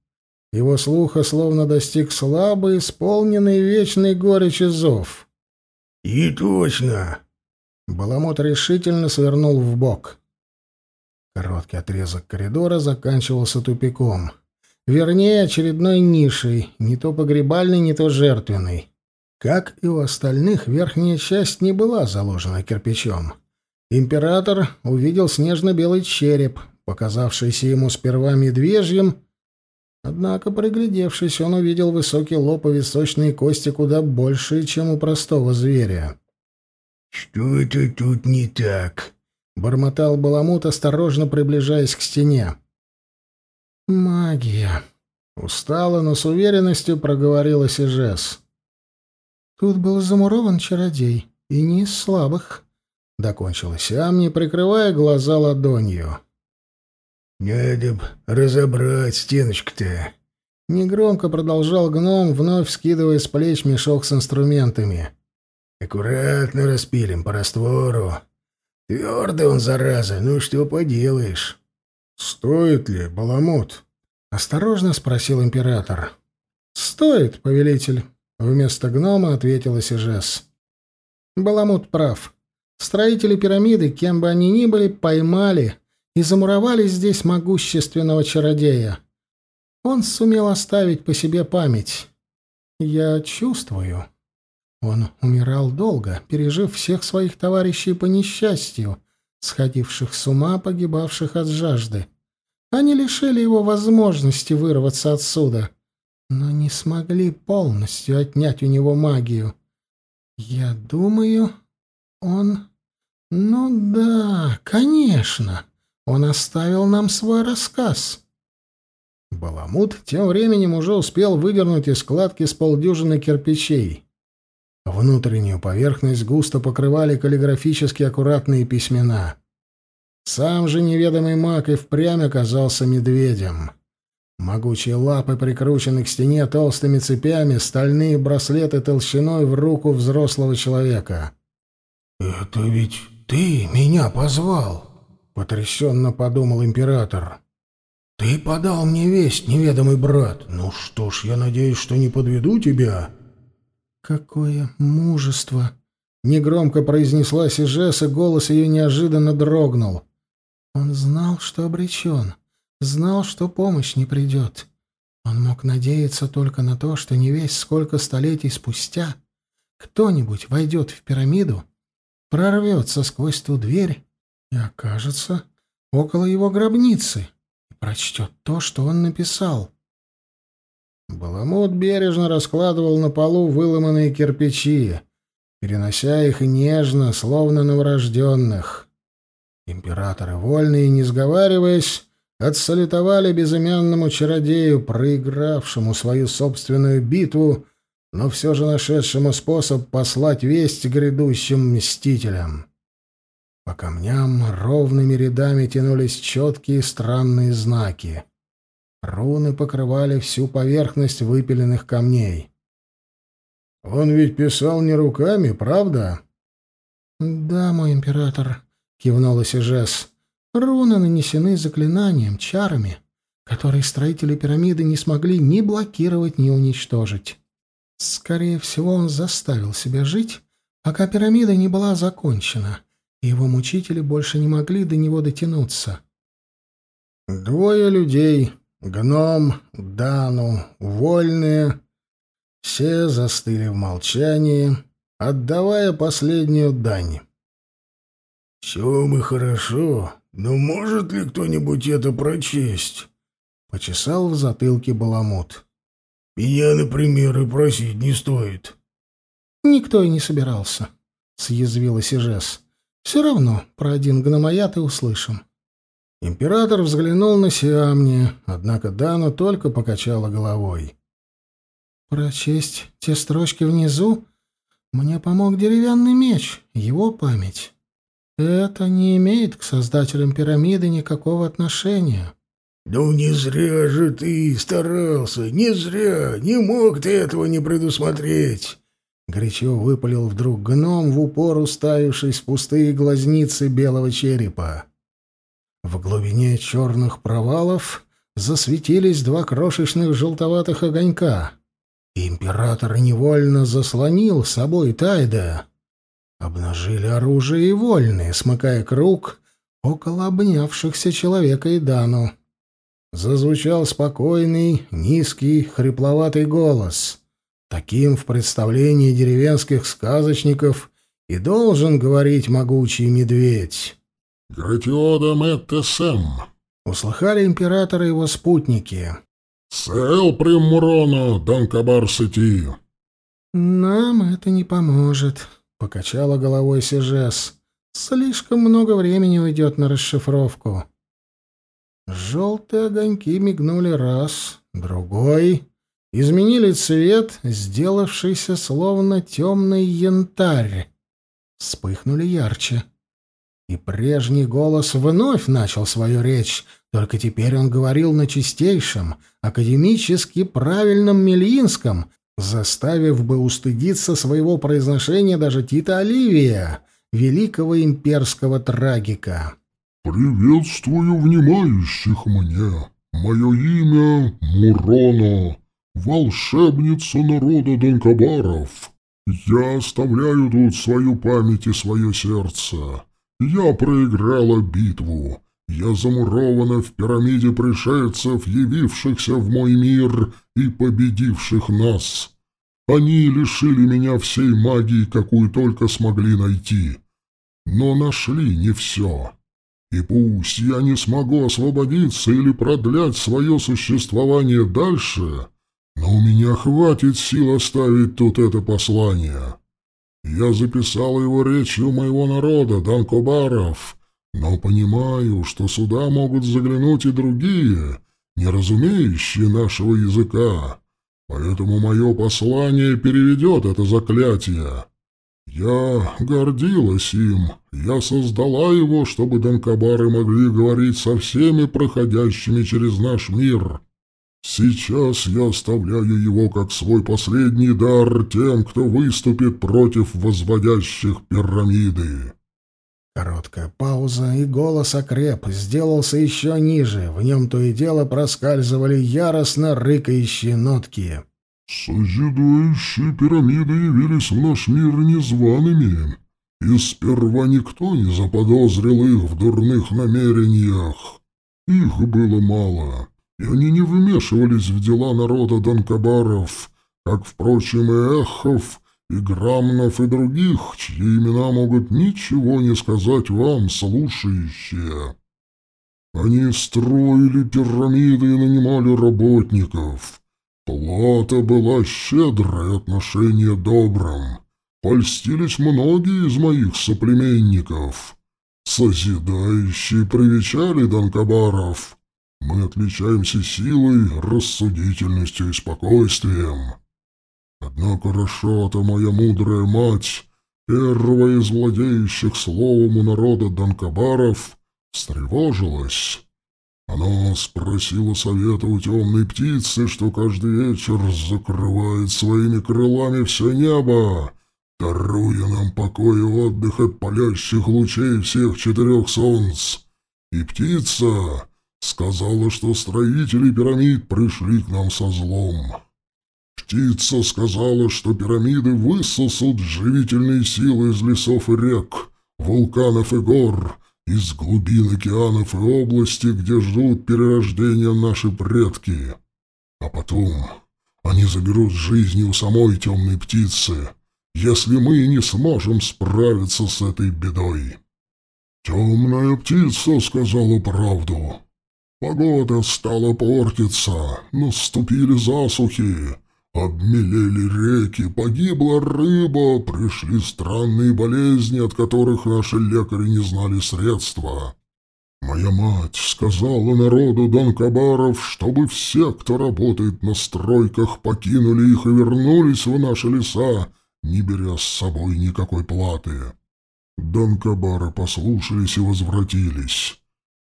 Его слуха словно достиг слабый, исполненный вечной горечи зов. «И точно!» Баламут решительно свернул в бок. Короткий отрезок коридора заканчивался тупиком. Вернее, очередной нишей, не то погребальной, не то жертвенной. Как и у остальных, верхняя часть не была заложена кирпичом. Император увидел снежно-белый череп, показавшийся ему сперва медвежьим, однако, приглядевшись, он увидел высокий лоб и височные кости куда больше, чем у простого зверя. «Что это тут не так?» — бормотал Баламут, осторожно приближаясь к стене. «Магия!» — устало, но с уверенностью проговорила Сижес. «Тут был замурован чародей, и не из слабых», — докончила Сиам, прикрывая глаза ладонью. «Надо б разобрать стеночку-то», — негромко продолжал гном, вновь скидывая с плеч мешок с инструментами. «Аккуратно распилим по раствору. Твердый он, зараза, ну что поделаешь». «Стоит ли, Баламут?» — осторожно спросил император. «Стоит, повелитель», — вместо гнома ответила Сижес. «Баламут прав. Строители пирамиды, кем бы они ни были, поймали и замуровали здесь могущественного чародея. Он сумел оставить по себе память. Я чувствую. Он умирал долго, пережив всех своих товарищей по несчастью, сходивших с ума, погибавших от жажды. Они лишили его возможности вырваться отсюда, но не смогли полностью отнять у него магию. Я думаю, он... Ну да, конечно, он оставил нам свой рассказ. Баламут тем временем уже успел выдернуть из складки с полдюжины кирпичей. Внутреннюю поверхность густо покрывали каллиграфически аккуратные письмена. Сам же неведомый маг и впрямь оказался медведем. Могучие лапы прикручены к стене толстыми цепями, стальные браслеты толщиной в руку взрослого человека. «Это ведь ты меня позвал?» — потрясенно подумал император. «Ты подал мне весть, неведомый брат. Ну что ж, я надеюсь, что не подведу тебя». «Какое мужество!» — негромко произнесла Сижес, и голос ее неожиданно дрогнул. «Он знал, что обречен, знал, что помощь не придет. Он мог надеяться только на то, что не весь сколько столетий спустя кто-нибудь войдет в пирамиду, прорвется сквозь ту дверь и окажется около его гробницы и прочтет то, что он написал. Баламут бережно раскладывал на полу выломанные кирпичи, перенося их нежно, словно новорожденных. Императоры вольные, не сговариваясь, отсалютовали безымянному чародею, проигравшему свою собственную битву, но все же нашедшему способ послать весть грядущим мстителям. По камням ровными рядами тянулись четкие странные знаки. Руны покрывали всю поверхность выпиленных камней. «Он ведь писал не руками, правда?» «Да, мой император», — кивнула Сижес. «Руны нанесены заклинанием, чарами, которые строители пирамиды не смогли ни блокировать, ни уничтожить. Скорее всего, он заставил себя жить, пока пирамида не была закончена, и его мучители больше не могли до него дотянуться». «Двое людей», Гном, Дану, вольные, все застыли в молчании, отдавая последнюю дань. «Все мы хорошо, но может ли кто-нибудь это прочесть?» — почесал в затылке Баламут. «Меня, например, и просить не стоит». «Никто и не собирался», — съязвила Сижес. «Все равно про один гномоят и услышим». Император взглянул на Сиамни, однако Дана только покачала головой. «Прочесть те строчки внизу мне помог деревянный меч, его память. Это не имеет к создателям пирамиды никакого отношения». «Ну не зря же ты старался, не зря, не мог ты этого не предусмотреть!» Горячо выпалил вдруг гном в упор, уставившись в пустые глазницы белого черепа. В глубине черных провалов засветились два крошечных желтоватых огонька. Император невольно заслонил собой Тайда. Обнажили оружие и вольные, смыкая круг около обнявшихся человека и Дану. Зазвучал спокойный, низкий, хрипловатый голос. Таким в представлении деревенских сказочников и должен говорить могучий медведь. «Гратиодам Эттесем!» — услыхали император и его спутники. «Сэл приммуроно, Данкабар Сети!» «Нам это не поможет», — покачала головой Сижес. «Слишком много времени уйдет на расшифровку». Желтые огоньки мигнули раз, другой, изменили цвет, сделавшийся словно темный янтарь. Вспыхнули ярче. И прежний голос вновь начал свою речь, только теперь он говорил на чистейшем, академически правильном мельинском, заставив бы устыдиться своего произношения даже Тита Оливия, великого имперского трагика. «Приветствую внимающих мне. Мое имя Муроно, волшебница народа Донкабаров. Я оставляю тут свою память и свое сердце». Я проиграла битву. Я замурована в пирамиде пришельцев, явившихся в мой мир и победивших нас. Они лишили меня всей магии, какую только смогли найти. Но нашли не все. И пусть я не смогу освободиться или продлять свое существование дальше, но у меня хватит сил оставить тут это послание. Я записал его речью моего народа, Данкобаров, но понимаю, что сюда могут заглянуть и другие, не разумеющие нашего языка, поэтому мое послание переведет это заклятие. Я гордилась им, я создала его, чтобы Данкобары могли говорить со всеми проходящими через наш мир». Сейчас я оставляю его как свой последний дар тем, кто выступит против возводящих пирамиды. Короткая пауза, и голос окреп, сделался еще ниже. В нем то и дело проскальзывали яростно рыкающие нотки. «Созидающие пирамиды явились в наш мир незваными, и сперва никто не заподозрил их в дурных намерениях. Их было мало» и они не вмешивались в дела народа Донкабаров, как, впрочем, и Эхов, и Грамнов, и других, чьи имена могут ничего не сказать вам, слушающие. Они строили пирамиды и нанимали работников. Плата была щедрая, отношение добрым. Польстились многие из моих соплеменников. Созидающие привечали Донкабаров. Мы отличаемся силой, рассудительностью и спокойствием. Однако Рашата, моя мудрая мать, первая из владеющих словом у народа Донкабаров, встревожилась. Она спросила совета у темной птицы, что каждый вечер закрывает своими крылами все небо, даруя нам покой и отдых от палящих лучей всех четырех солнц. И птица сказала, что строители пирамид пришли к нам со злом. Птица сказала, что пирамиды высосут живительные силы из лесов и рек, вулканов и гор, из глубин океанов и области, где ждут перерождения наши предки. А потом они заберут жизни у самой темной птицы, если мы не сможем справиться с этой бедой. Темная птица сказала правду. Погода стала портиться, наступили засухи, Обмелели реки, погибла рыба, пришли странные болезни, от которых наши лекари не знали средства. Моя мать сказала народу Донкабаров, чтобы все, кто работает на стройках, покинули их и вернулись в наши леса, не беря с собой никакой платы. Донкабары послушались и возвратились.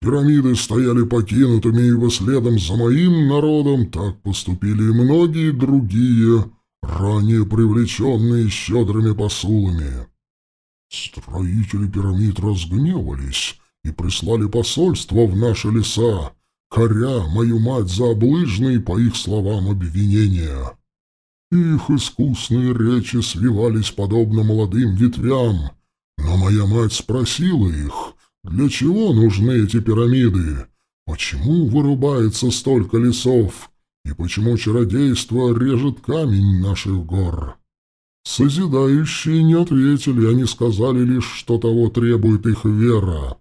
Пирамиды стояли покинутыми, ибо следом за моим народом так поступили и многие другие, ранее привлеченные щедрыми посулами. Строители пирамид разгневались и прислали посольство в наши леса, коря мою мать за облыжные, по их словам, обвинения. Их искусные речи свивались подобно молодым ветвям, но моя мать спросила их — для чего нужны эти пирамиды? Почему вырубается столько лесов? И почему чародейство режет камень наших гор? Созидающие не ответили, они сказали лишь, что того требует их вера.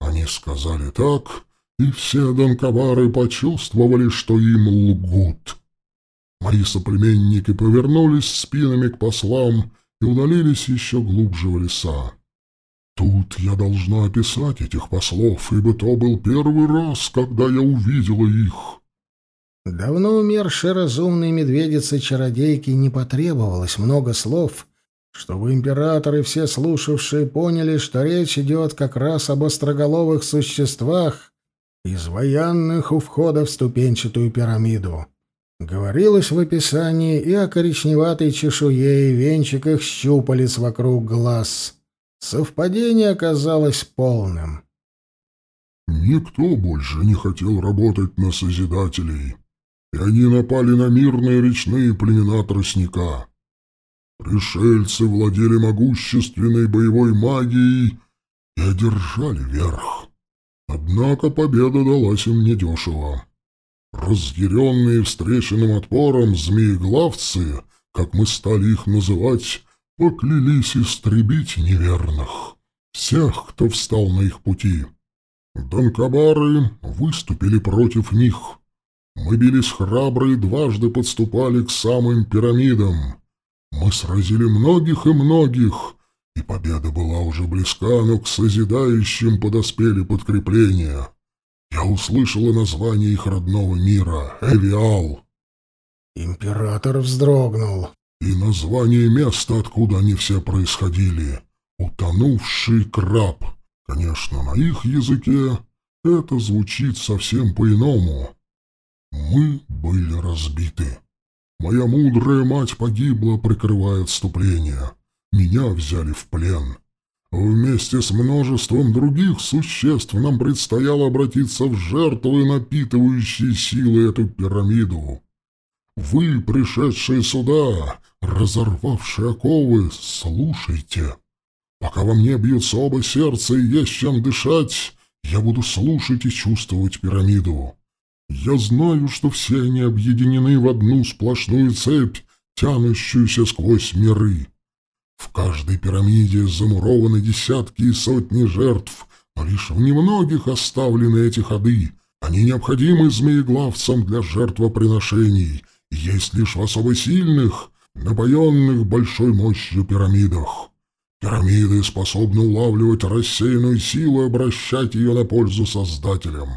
Они сказали так, и все донковары почувствовали, что им лгут. Мои соплеменники повернулись спинами к послам и удалились еще глубже в леса. Тут я должна описать этих послов, ибо то был первый раз, когда я увидела их. Давно умершей разумной медведице-чародейке не потребовалось много слов, чтобы император и все слушавшие поняли, что речь идет как раз об остроголовых существах, изваянных у входа в ступенчатую пирамиду. Говорилось в описании и о коричневатой чешуе и венчиках щупалец вокруг глаз — Совпадение оказалось полным. Никто больше не хотел работать на Созидателей, и они напали на мирные речные племена тростника. Пришельцы владели могущественной боевой магией и одержали верх. Однако победа далась им недешево. Разъяренные встреченным отпором змееглавцы, как мы стали их называть, поклялись истребить неверных, всех, кто встал на их пути. Донкабары выступили против них. Мы бились храбро и дважды подступали к самым пирамидам. Мы сразили многих и многих, и победа была уже близка, но к созидающим подоспели подкрепления. Я услышала название их родного мира — Эвиал. Император вздрогнул и название места, откуда они все происходили. Утонувший краб. Конечно, на их языке это звучит совсем по-иному. Мы были разбиты. Моя мудрая мать погибла, прикрывая отступление. Меня взяли в плен. Вместе с множеством других существ нам предстояло обратиться в жертву и напитывающие силы эту пирамиду. Вы, пришедшие сюда, разорвавшие оковы, слушайте. Пока во мне бьются оба сердца и есть чем дышать, я буду слушать и чувствовать пирамиду. Я знаю, что все они объединены в одну сплошную цепь, тянущуюся сквозь миры. В каждой пирамиде замурованы десятки и сотни жертв, но лишь в немногих оставлены эти ходы. Они необходимы змееглавцам для жертвоприношений, есть лишь в особо сильных, напоенных большой мощью пирамидах. Пирамиды способны улавливать рассеянную силу и обращать ее на пользу Создателям.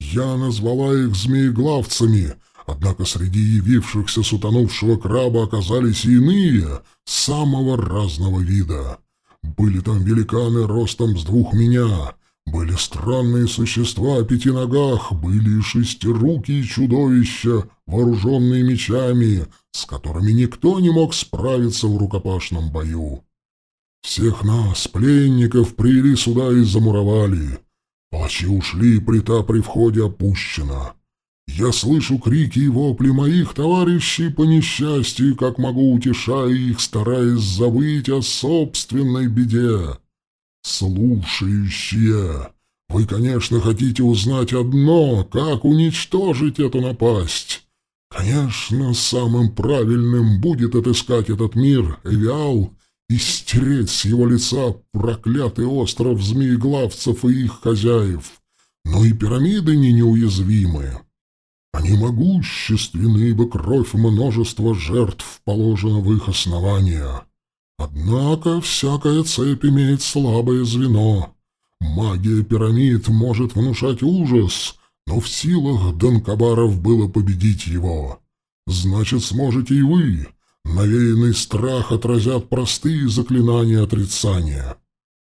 Я назвала их змееглавцами, однако среди явившихся с утонувшего краба оказались и иные, самого разного вида. Были там великаны ростом с двух меня, были странные существа о пяти ногах, были и шестирукие чудовища, вооруженные мечами, с которыми никто не мог справиться в рукопашном бою. Всех нас, пленников, привели сюда и замуровали. Палачи ушли, плита при входе опущена. Я слышу крики и вопли моих товарищей по несчастью, как могу, утешая их, стараясь забыть о собственной беде. Слушающие, вы, конечно, хотите узнать одно, как уничтожить эту напасть. Конечно, самым правильным будет отыскать этот мир, Эвиал, и стереть с его лица проклятый остров змееглавцев и их хозяев. Но и пирамиды не неуязвимы. Они могущественны, ибо кровь множества жертв положена в их основания. Однако всякая цепь имеет слабое звено. Магия пирамид может внушать ужас, но в силах Донкабаров было победить его. Значит, сможете и вы, Навеянный страх отразят простые заклинания отрицания.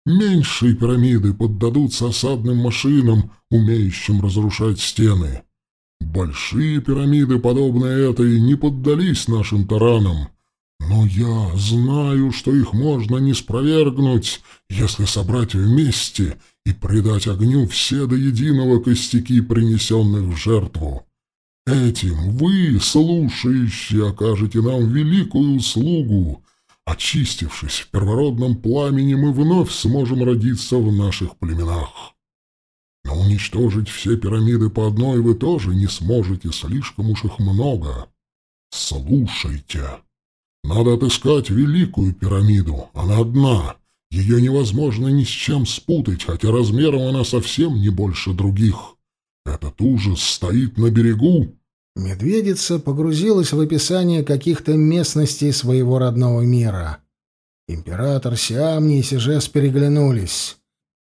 Меньшие пирамиды поддадутся осадным машинам, умеющим разрушать стены. Большие пирамиды, подобные этой, не поддались нашим таранам. Но я знаю, что их можно не спровергнуть, если собрать вместе и придать огню все до единого костяки, принесенных в жертву. Этим вы, слушающие, окажете нам великую услугу. Очистившись в первородном пламени, мы вновь сможем родиться в наших племенах. Но уничтожить все пирамиды по одной вы тоже не сможете, слишком уж их много. Слушайте. Надо отыскать великую пирамиду, она одна. Ее невозможно ни с чем спутать, хотя размером она совсем не больше других. Этот ужас стоит на берегу. Медведица погрузилась в описание каких-то местностей своего родного мира. Император Сиамни и Сижес переглянулись.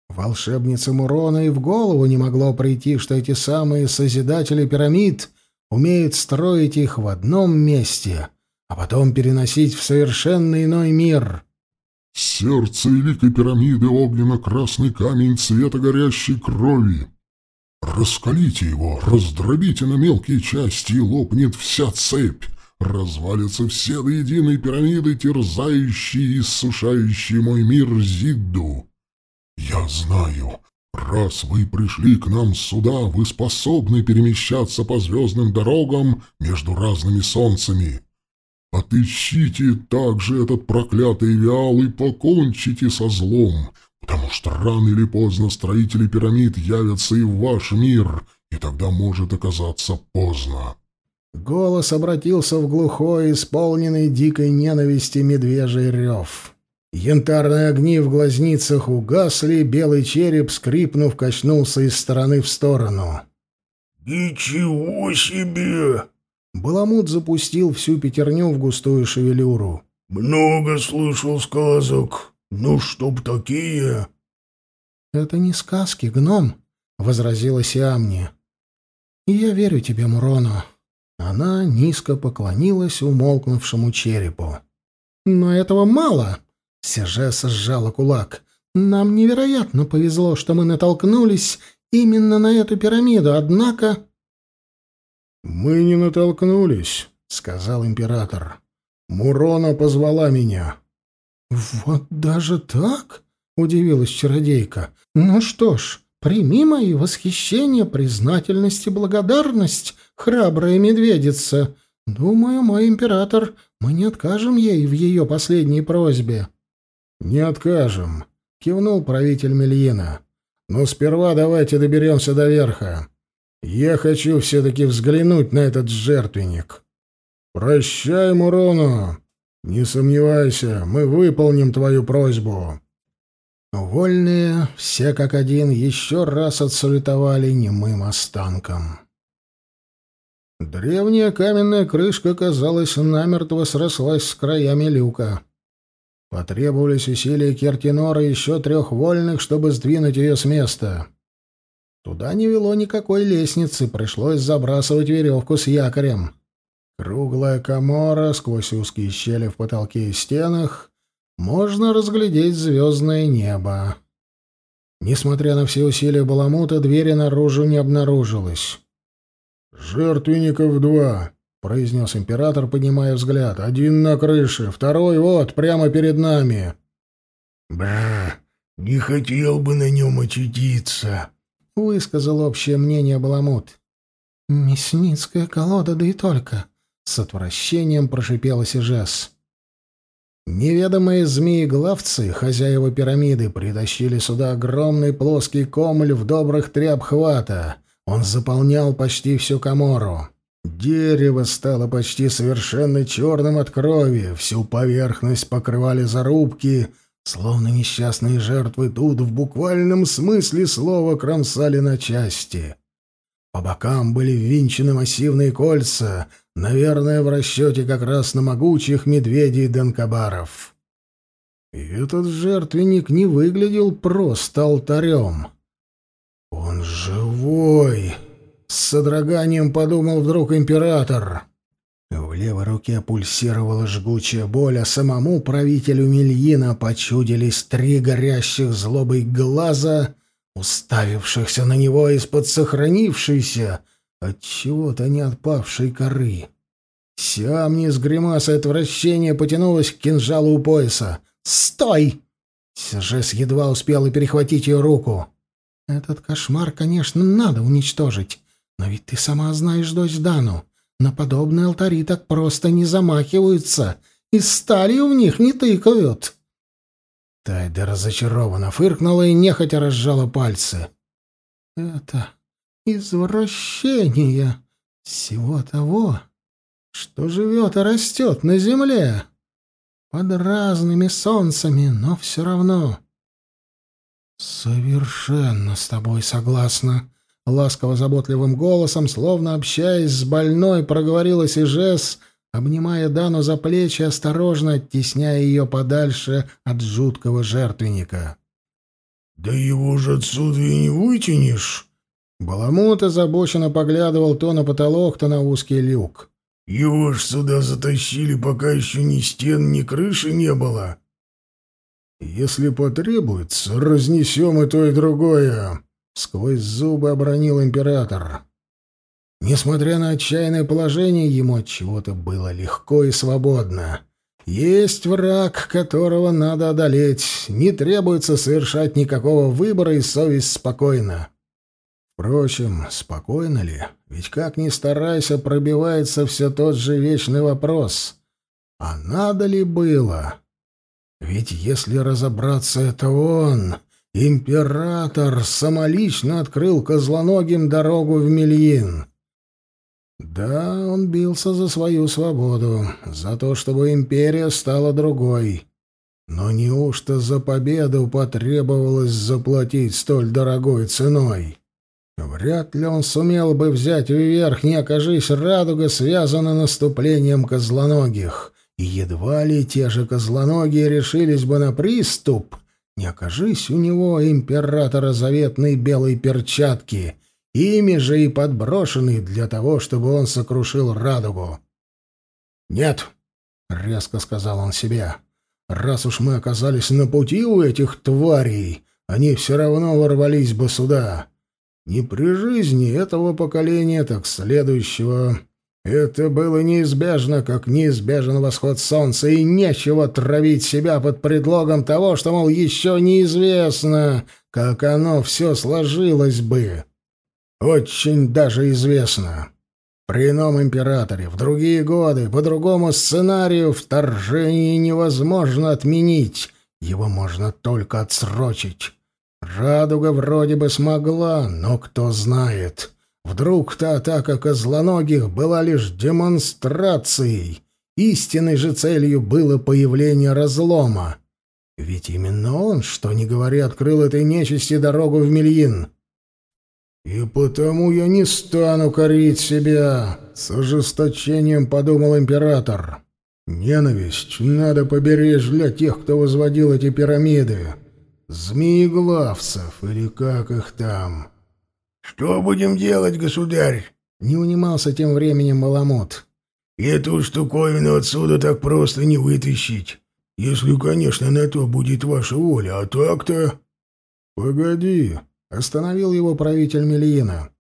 Волшебнице Мурона и в голову не могло прийти, что эти самые Созидатели пирамид умеют строить их в одном месте, а потом переносить в совершенно иной мир. «Сердце Великой пирамиды огненно-красный камень цвета горящей крови», Раскалите его, раздробите на мелкие части, и лопнет вся цепь. Развалятся все до единой пирамиды, терзающие и иссушающие мой мир Зидду. Я знаю, раз вы пришли к нам сюда, вы способны перемещаться по звездным дорогам между разными солнцами. Отыщите также этот проклятый виал и покончите со злом, Потому что рано или поздно строители пирамид явятся и в ваш мир, и тогда может оказаться поздно. Голос обратился в глухой, исполненный дикой ненависти медвежий рев. Янтарные огни в глазницах угасли, белый череп, скрипнув, качнулся из стороны в сторону. «Ничего себе!» Баламут запустил всю пятерню в густую шевелюру. «Много слышал сказок. «Ну, чтоб такие...» «Это не сказки, гном», — возразила Сиамни. «Я верю тебе, Муроно». Она низко поклонилась умолкнувшему черепу. «Но этого мало!» — Сержеса сжала кулак. «Нам невероятно повезло, что мы натолкнулись именно на эту пирамиду, однако...» «Мы не натолкнулись», — сказал император. «Мурона позвала меня. «Вот даже так?» — удивилась чародейка. «Ну что ж, прими мои восхищения, признательность и благодарность, храбрая медведица. Думаю, мой император, мы не откажем ей в ее последней просьбе». «Не откажем», — кивнул правитель Мельина. «Но сперва давайте доберемся до верха. Я хочу все-таки взглянуть на этот жертвенник. Прощай, Муроно. Не сомневайся, мы выполним твою просьбу. Вольные, все как один, еще раз отсалютовали немым останкам. Древняя каменная крышка, казалось, намертво срослась с краями люка. Потребовались усилия Кертинора еще трех вольных, чтобы сдвинуть ее с места. Туда не вело никакой лестницы, пришлось забрасывать веревку с якорем. Круглая комора, сквозь узкие щели в потолке и стенах, можно разглядеть звездное небо. Несмотря на все усилия Баламута, двери наружу не обнаружилось. «Жертвенников два», — произнес император, поднимая взгляд. «Один на крыше, второй вот, прямо перед нами». «Бра, не хотел бы на нем очутиться», — высказал общее мнение Баламут. «Мясницкая колода, да и только», — с отвращением прошипела Сижес. Неведомые змеи-главцы, хозяева пирамиды, притащили сюда огромный плоский комль в добрых три обхвата. Он заполнял почти всю комору. Дерево стало почти совершенно черным от крови, всю поверхность покрывали зарубки — Словно несчастные жертвы тут в буквальном смысле слова кромсали на части. По бокам были ввинчены массивные кольца, наверное, в расчете как раз на могучих медведей-донкобаров. И этот жертвенник не выглядел просто алтарем. «Он живой!» — с содроганием подумал вдруг император. В левой руке пульсировала жгучая боль, а самому правителю Мельина почудились три горящих злобой глаза, уставившихся на него из-под сохранившейся, от чего-то не отпавшей коры. Сиамни с гримасой отвращения потянулась к кинжалу у пояса. «Стой!» Сержес едва успела перехватить ее руку. «Этот кошмар, конечно, надо уничтожить, но ведь ты сама знаешь дочь Дану. На подобные алтари так просто не замахиваются, и сталью в них не тыкают. Тайда разочарованно фыркнула и нехотя разжала пальцы. Это извращение всего того, что живет и растет на земле, под разными солнцами, но все равно. Совершенно с тобой согласна, Ласково-заботливым голосом, словно общаясь с больной, проговорила Сижес, обнимая Дану за плечи, осторожно оттесняя ее подальше от жуткого жертвенника. «Да его же отсюда и не вытянешь!» Баламут озабоченно поглядывал то на потолок, то на узкий люк. «Его ж сюда затащили, пока еще ни стен, ни крыши не было!» «Если потребуется, разнесем и то, и другое», — сквозь зубы обронил император. Несмотря на отчаянное положение, ему от чего-то было легко и свободно. Есть враг, которого надо одолеть. Не требуется совершать никакого выбора, и совесть спокойна. Впрочем, спокойно ли? Ведь как ни старайся, пробивается все тот же вечный вопрос. А надо ли было? Ведь если разобраться, это он, Император самолично открыл козлоногим дорогу в Мельин. Да, он бился за свою свободу, за то, чтобы империя стала другой. Но неужто за победу потребовалось заплатить столь дорогой ценой? Вряд ли он сумел бы взять вверх, не окажись радуга связана наступлением козлоногих. Едва ли те же козлоногие решились бы на приступ, не окажись у него императора заветной белой перчатки, ими же и подброшенной для того, чтобы он сокрушил радугу. «Нет», — резко сказал он себе, — «раз уж мы оказались на пути у этих тварей, они все равно ворвались бы сюда. Не при жизни этого поколения, так следующего. Это было неизбежно, как неизбежен восход солнца, и нечего травить себя под предлогом того, что, мол, еще неизвестно, как оно все сложилось бы. Очень даже известно. При ином императоре в другие годы по другому сценарию вторжение невозможно отменить, его можно только отсрочить. Радуга вроде бы смогла, но кто знает. Вдруг та атака козлоногих была лишь демонстрацией. Истинной же целью было появление разлома. Ведь именно он, что ни говори, открыл этой нечисти дорогу в Мельин. «И потому я не стану корить себя», — с ожесточением подумал император. «Ненависть надо поберечь для тех, кто возводил эти пирамиды. Змееглавцев, или как их там». «Что будем делать, государь?» — не унимался тем временем Маламут. «Эту штуковину отсюда так просто не вытащить. Если, конечно, на то будет ваша воля, а так-то...» «Погоди», — остановил его правитель Мельина.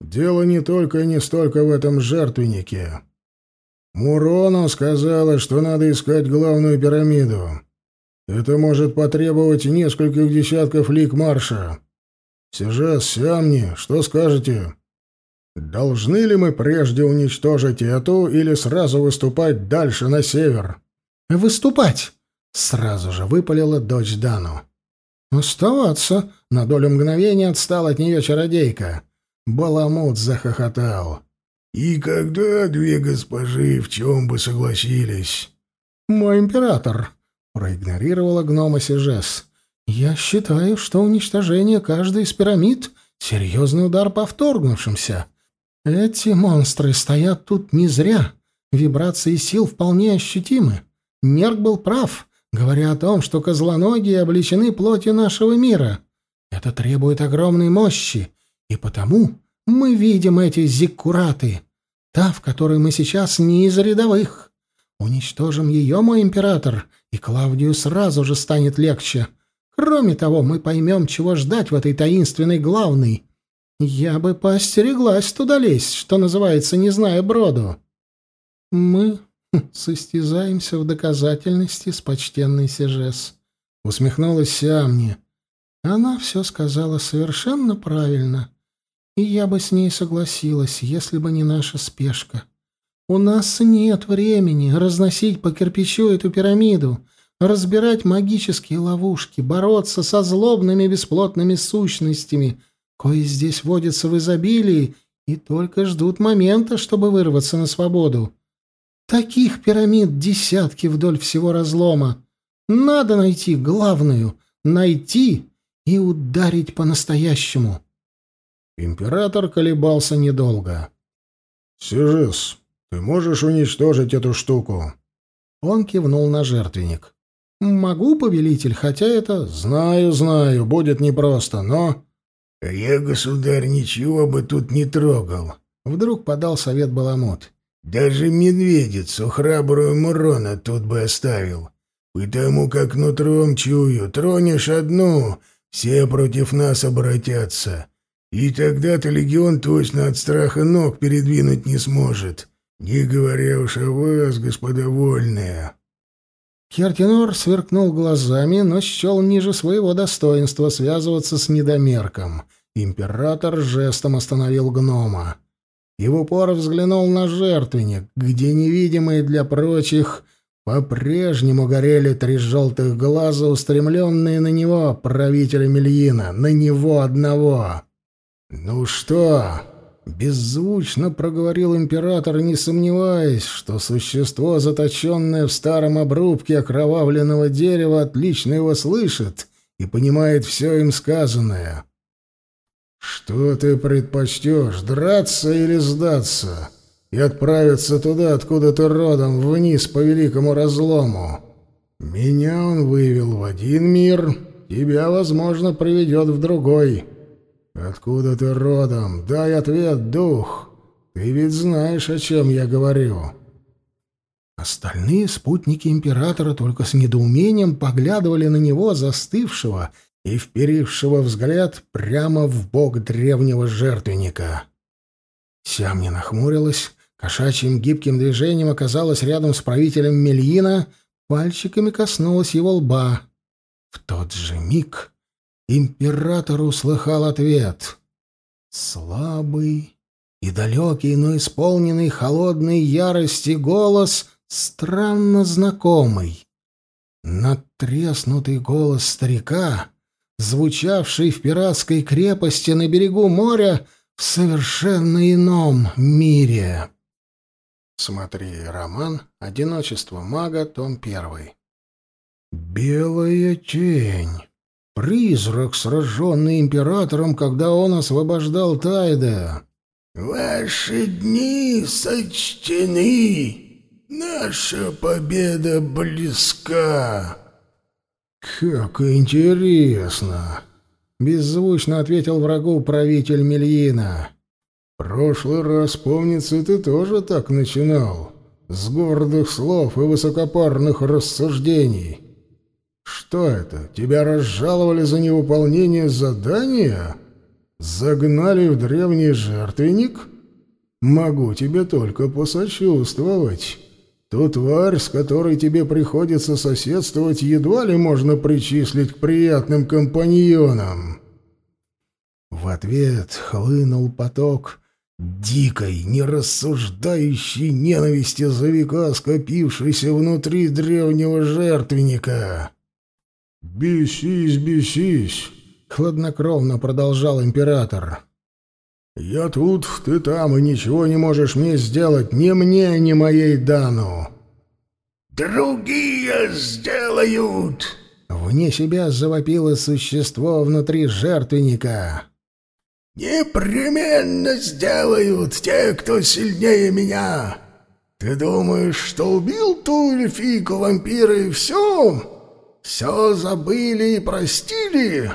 «Дело не только и не столько в этом жертвеннике. Мурону сказала, что надо искать главную пирамиду. Это может потребовать нескольких десятков лик марша. Сейчас, Сямни, что скажете? Должны ли мы прежде уничтожить эту или сразу выступать дальше на север?» «Выступать!» — сразу же выпалила дочь Дану. «Оставаться!» — на долю мгновения отстал от нее чародейка. Баламут захохотал. «И когда две госпожи в чем бы согласились?» «Мой император!» — проигнорировала гнома Сижес. «Я считаю, что уничтожение каждой из пирамид — серьезный удар по вторгнувшимся. Эти монстры стоят тут не зря. Вибрации сил вполне ощутимы. Нерк был прав, говоря о том, что козлоногие обличены плотью нашего мира. Это требует огромной мощи, и потому мы видим эти зиккураты. Та, в которой мы сейчас, не из рядовых. Уничтожим ее, мой император, и Клавдию сразу же станет легче. Кроме того, мы поймем, чего ждать в этой таинственной главной. Я бы поостереглась туда лезть, что называется, не зная броду. Мы состязаемся в доказательности с почтенной Сежес. Усмехнулась Сиамни. Она все сказала совершенно правильно, и я бы с ней согласилась, если бы не наша спешка. У нас нет времени разносить по кирпичу эту пирамиду, разбирать магические ловушки, бороться со злобными бесплотными сущностями, кои здесь водятся в изобилии и только ждут момента, чтобы вырваться на свободу. Таких пирамид десятки вдоль всего разлома. Надо найти главную, найти и ударить по-настоящему. Император колебался недолго. «Сижис, ты можешь уничтожить эту штуку?» Он кивнул на жертвенник. «Могу, повелитель, хотя это...» «Знаю, знаю, будет непросто, но...» «Я, государь, ничего бы тут не трогал», — вдруг подал совет Баламут. Даже медведицу, храбрую Мурона, тут бы оставил. Потому как нутром чую, тронешь одну, все против нас обратятся. И тогда-то легион точно от страха ног передвинуть не сможет, не говоря уж о вас, господа вольные». Кертинор сверкнул глазами, но счел ниже своего достоинства связываться с недомерком. Император жестом остановил гнома и в упор взглянул на жертвенник, где невидимые для прочих по-прежнему горели три желтых глаза, устремленные на него, правителя Мельина, на него одного. «Ну что?» — беззвучно проговорил император, не сомневаясь, что существо, заточенное в старом обрубке окровавленного дерева, отлично его слышит и понимает все им сказанное. «Что ты предпочтешь, драться или сдаться, и отправиться туда, откуда ты родом, вниз по великому разлому? Меня он вывел в один мир, тебя, возможно, приведет в другой. Откуда ты родом? Дай ответ, дух. Ты ведь знаешь, о чем я говорю». Остальные спутники императора только с недоумением поглядывали на него, застывшего и вперившего взгляд прямо в бок древнего жертвенника. Сямни нахмурилась, кошачьим гибким движением оказалась рядом с правителем Мельина, пальчиками коснулась его лба. В тот же миг император услыхал ответ. Слабый и далекий, но исполненный холодной ярости голос, странно знакомый. Надтреснутый голос старика — звучавший в пиратской крепости на берегу моря, в совершенно ином мире. Смотри роман «Одиночество мага», том первый. Белая тень. Призрак, сраженный императором, когда он освобождал Тайда. «Ваши дни сочтены. Наша победа близка». «Как интересно!» — беззвучно ответил врагу правитель Мельина. «Прошлый раз, помнится, ты тоже так начинал, с гордых слов и высокопарных рассуждений. Что это, тебя разжаловали за невыполнение задания? Загнали в древний жертвенник? Могу тебе только посочувствовать». Ту тварь, с которой тебе приходится соседствовать, едва ли можно причислить к приятным компаньонам. В ответ хлынул поток дикой, нерассуждающей ненависти за века, скопившейся внутри древнего жертвенника. «Бесись, бесись!» — хладнокровно продолжал император. «Я тут, ты там, и ничего не можешь мне сделать, ни мне, ни моей Дану». «Другие сделают!» Вне себя завопило существо внутри жертвенника. «Непременно сделают те, кто сильнее меня! Ты думаешь, что убил ту эльфийку вампира и все? Все забыли и простили?»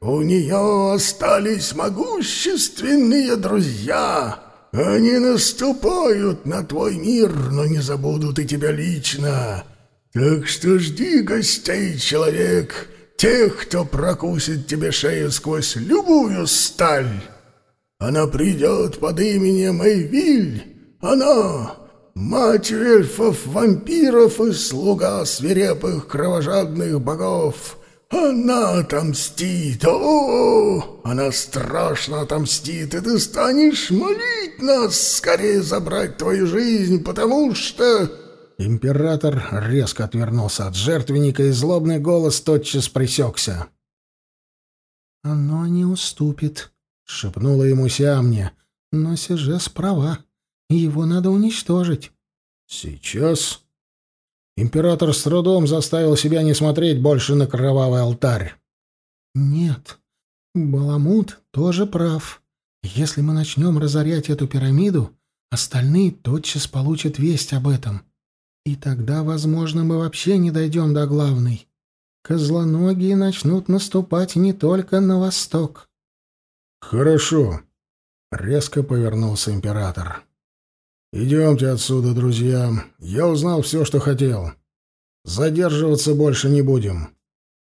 У нее остались могущественные друзья. Они наступают на твой мир, но не забудут и тебя лично. Так что жди гостей, человек, тех, кто прокусит тебе шею сквозь любую сталь. Она придет под именем Эйвиль. Она — мать эльфов, вампиров и слуга свирепых кровожадных богов». Она отомстит! О, она страшно отомстит, и ты станешь молить нас скорее забрать твою жизнь, потому что...» Император резко отвернулся от жертвенника, и злобный голос тотчас пресекся. «Оно не уступит», — шепнула ему Сиамне. «Но Сижес права. Его надо уничтожить». «Сейчас?» Император с трудом заставил себя не смотреть больше на кровавый алтарь. «Нет, Баламут тоже прав. Если мы начнем разорять эту пирамиду, остальные тотчас получат весть об этом. И тогда, возможно, мы вообще не дойдем до главной. Козлоногие начнут наступать не только на восток». «Хорошо», — резко повернулся император. «Идемте отсюда, друзья. Я узнал все, что хотел. Задерживаться больше не будем.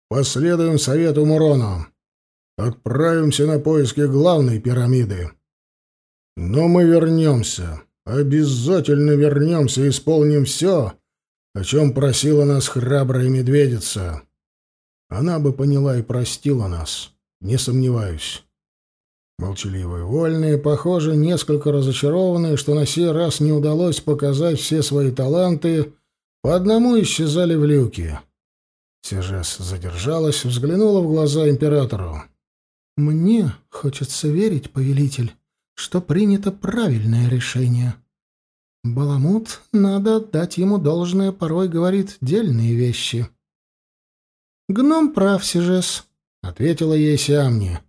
Последуем совету Мурона. Отправимся на поиски главной пирамиды. Но мы вернемся. Обязательно вернемся и исполним все, о чем просила нас храбрая медведица. Она бы поняла и простила нас, не сомневаюсь. Молчаливые вольные, похоже, несколько разочарованные, что на сей раз не удалось показать все свои таланты, по одному исчезали в люке. Сержес задержалась, взглянула в глаза императору. «Мне хочется верить, повелитель, что принято правильное решение. Баламут, надо отдать ему должное, порой говорит дельные вещи». «Гном прав, Сижес», — ответила ей Сиамни.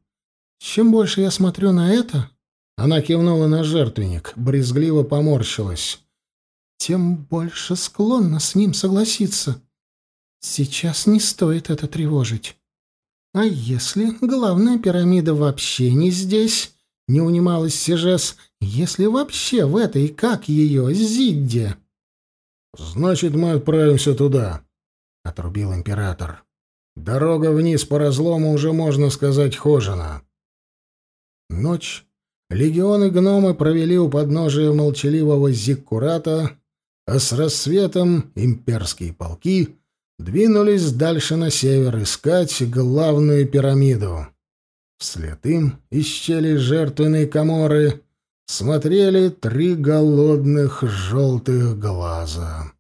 Чем больше я смотрю на это, она кивнула на жертвенник, брезгливо поморщилась, тем больше склонна с ним согласиться. Сейчас не стоит это тревожить. А если главная пирамида вообще не здесь, не унималась Сижес, если вообще в этой, как ее, Зидде? Значит, мы отправимся туда, отрубил император. Дорога вниз по разлому уже, можно сказать, хожена. Ночь. Легионы-гномы провели у подножия молчаливого Зиккурата, а с рассветом имперские полки двинулись дальше на север искать главную пирамиду. Вслед им из щели жертвенной коморы смотрели три голодных желтых глаза.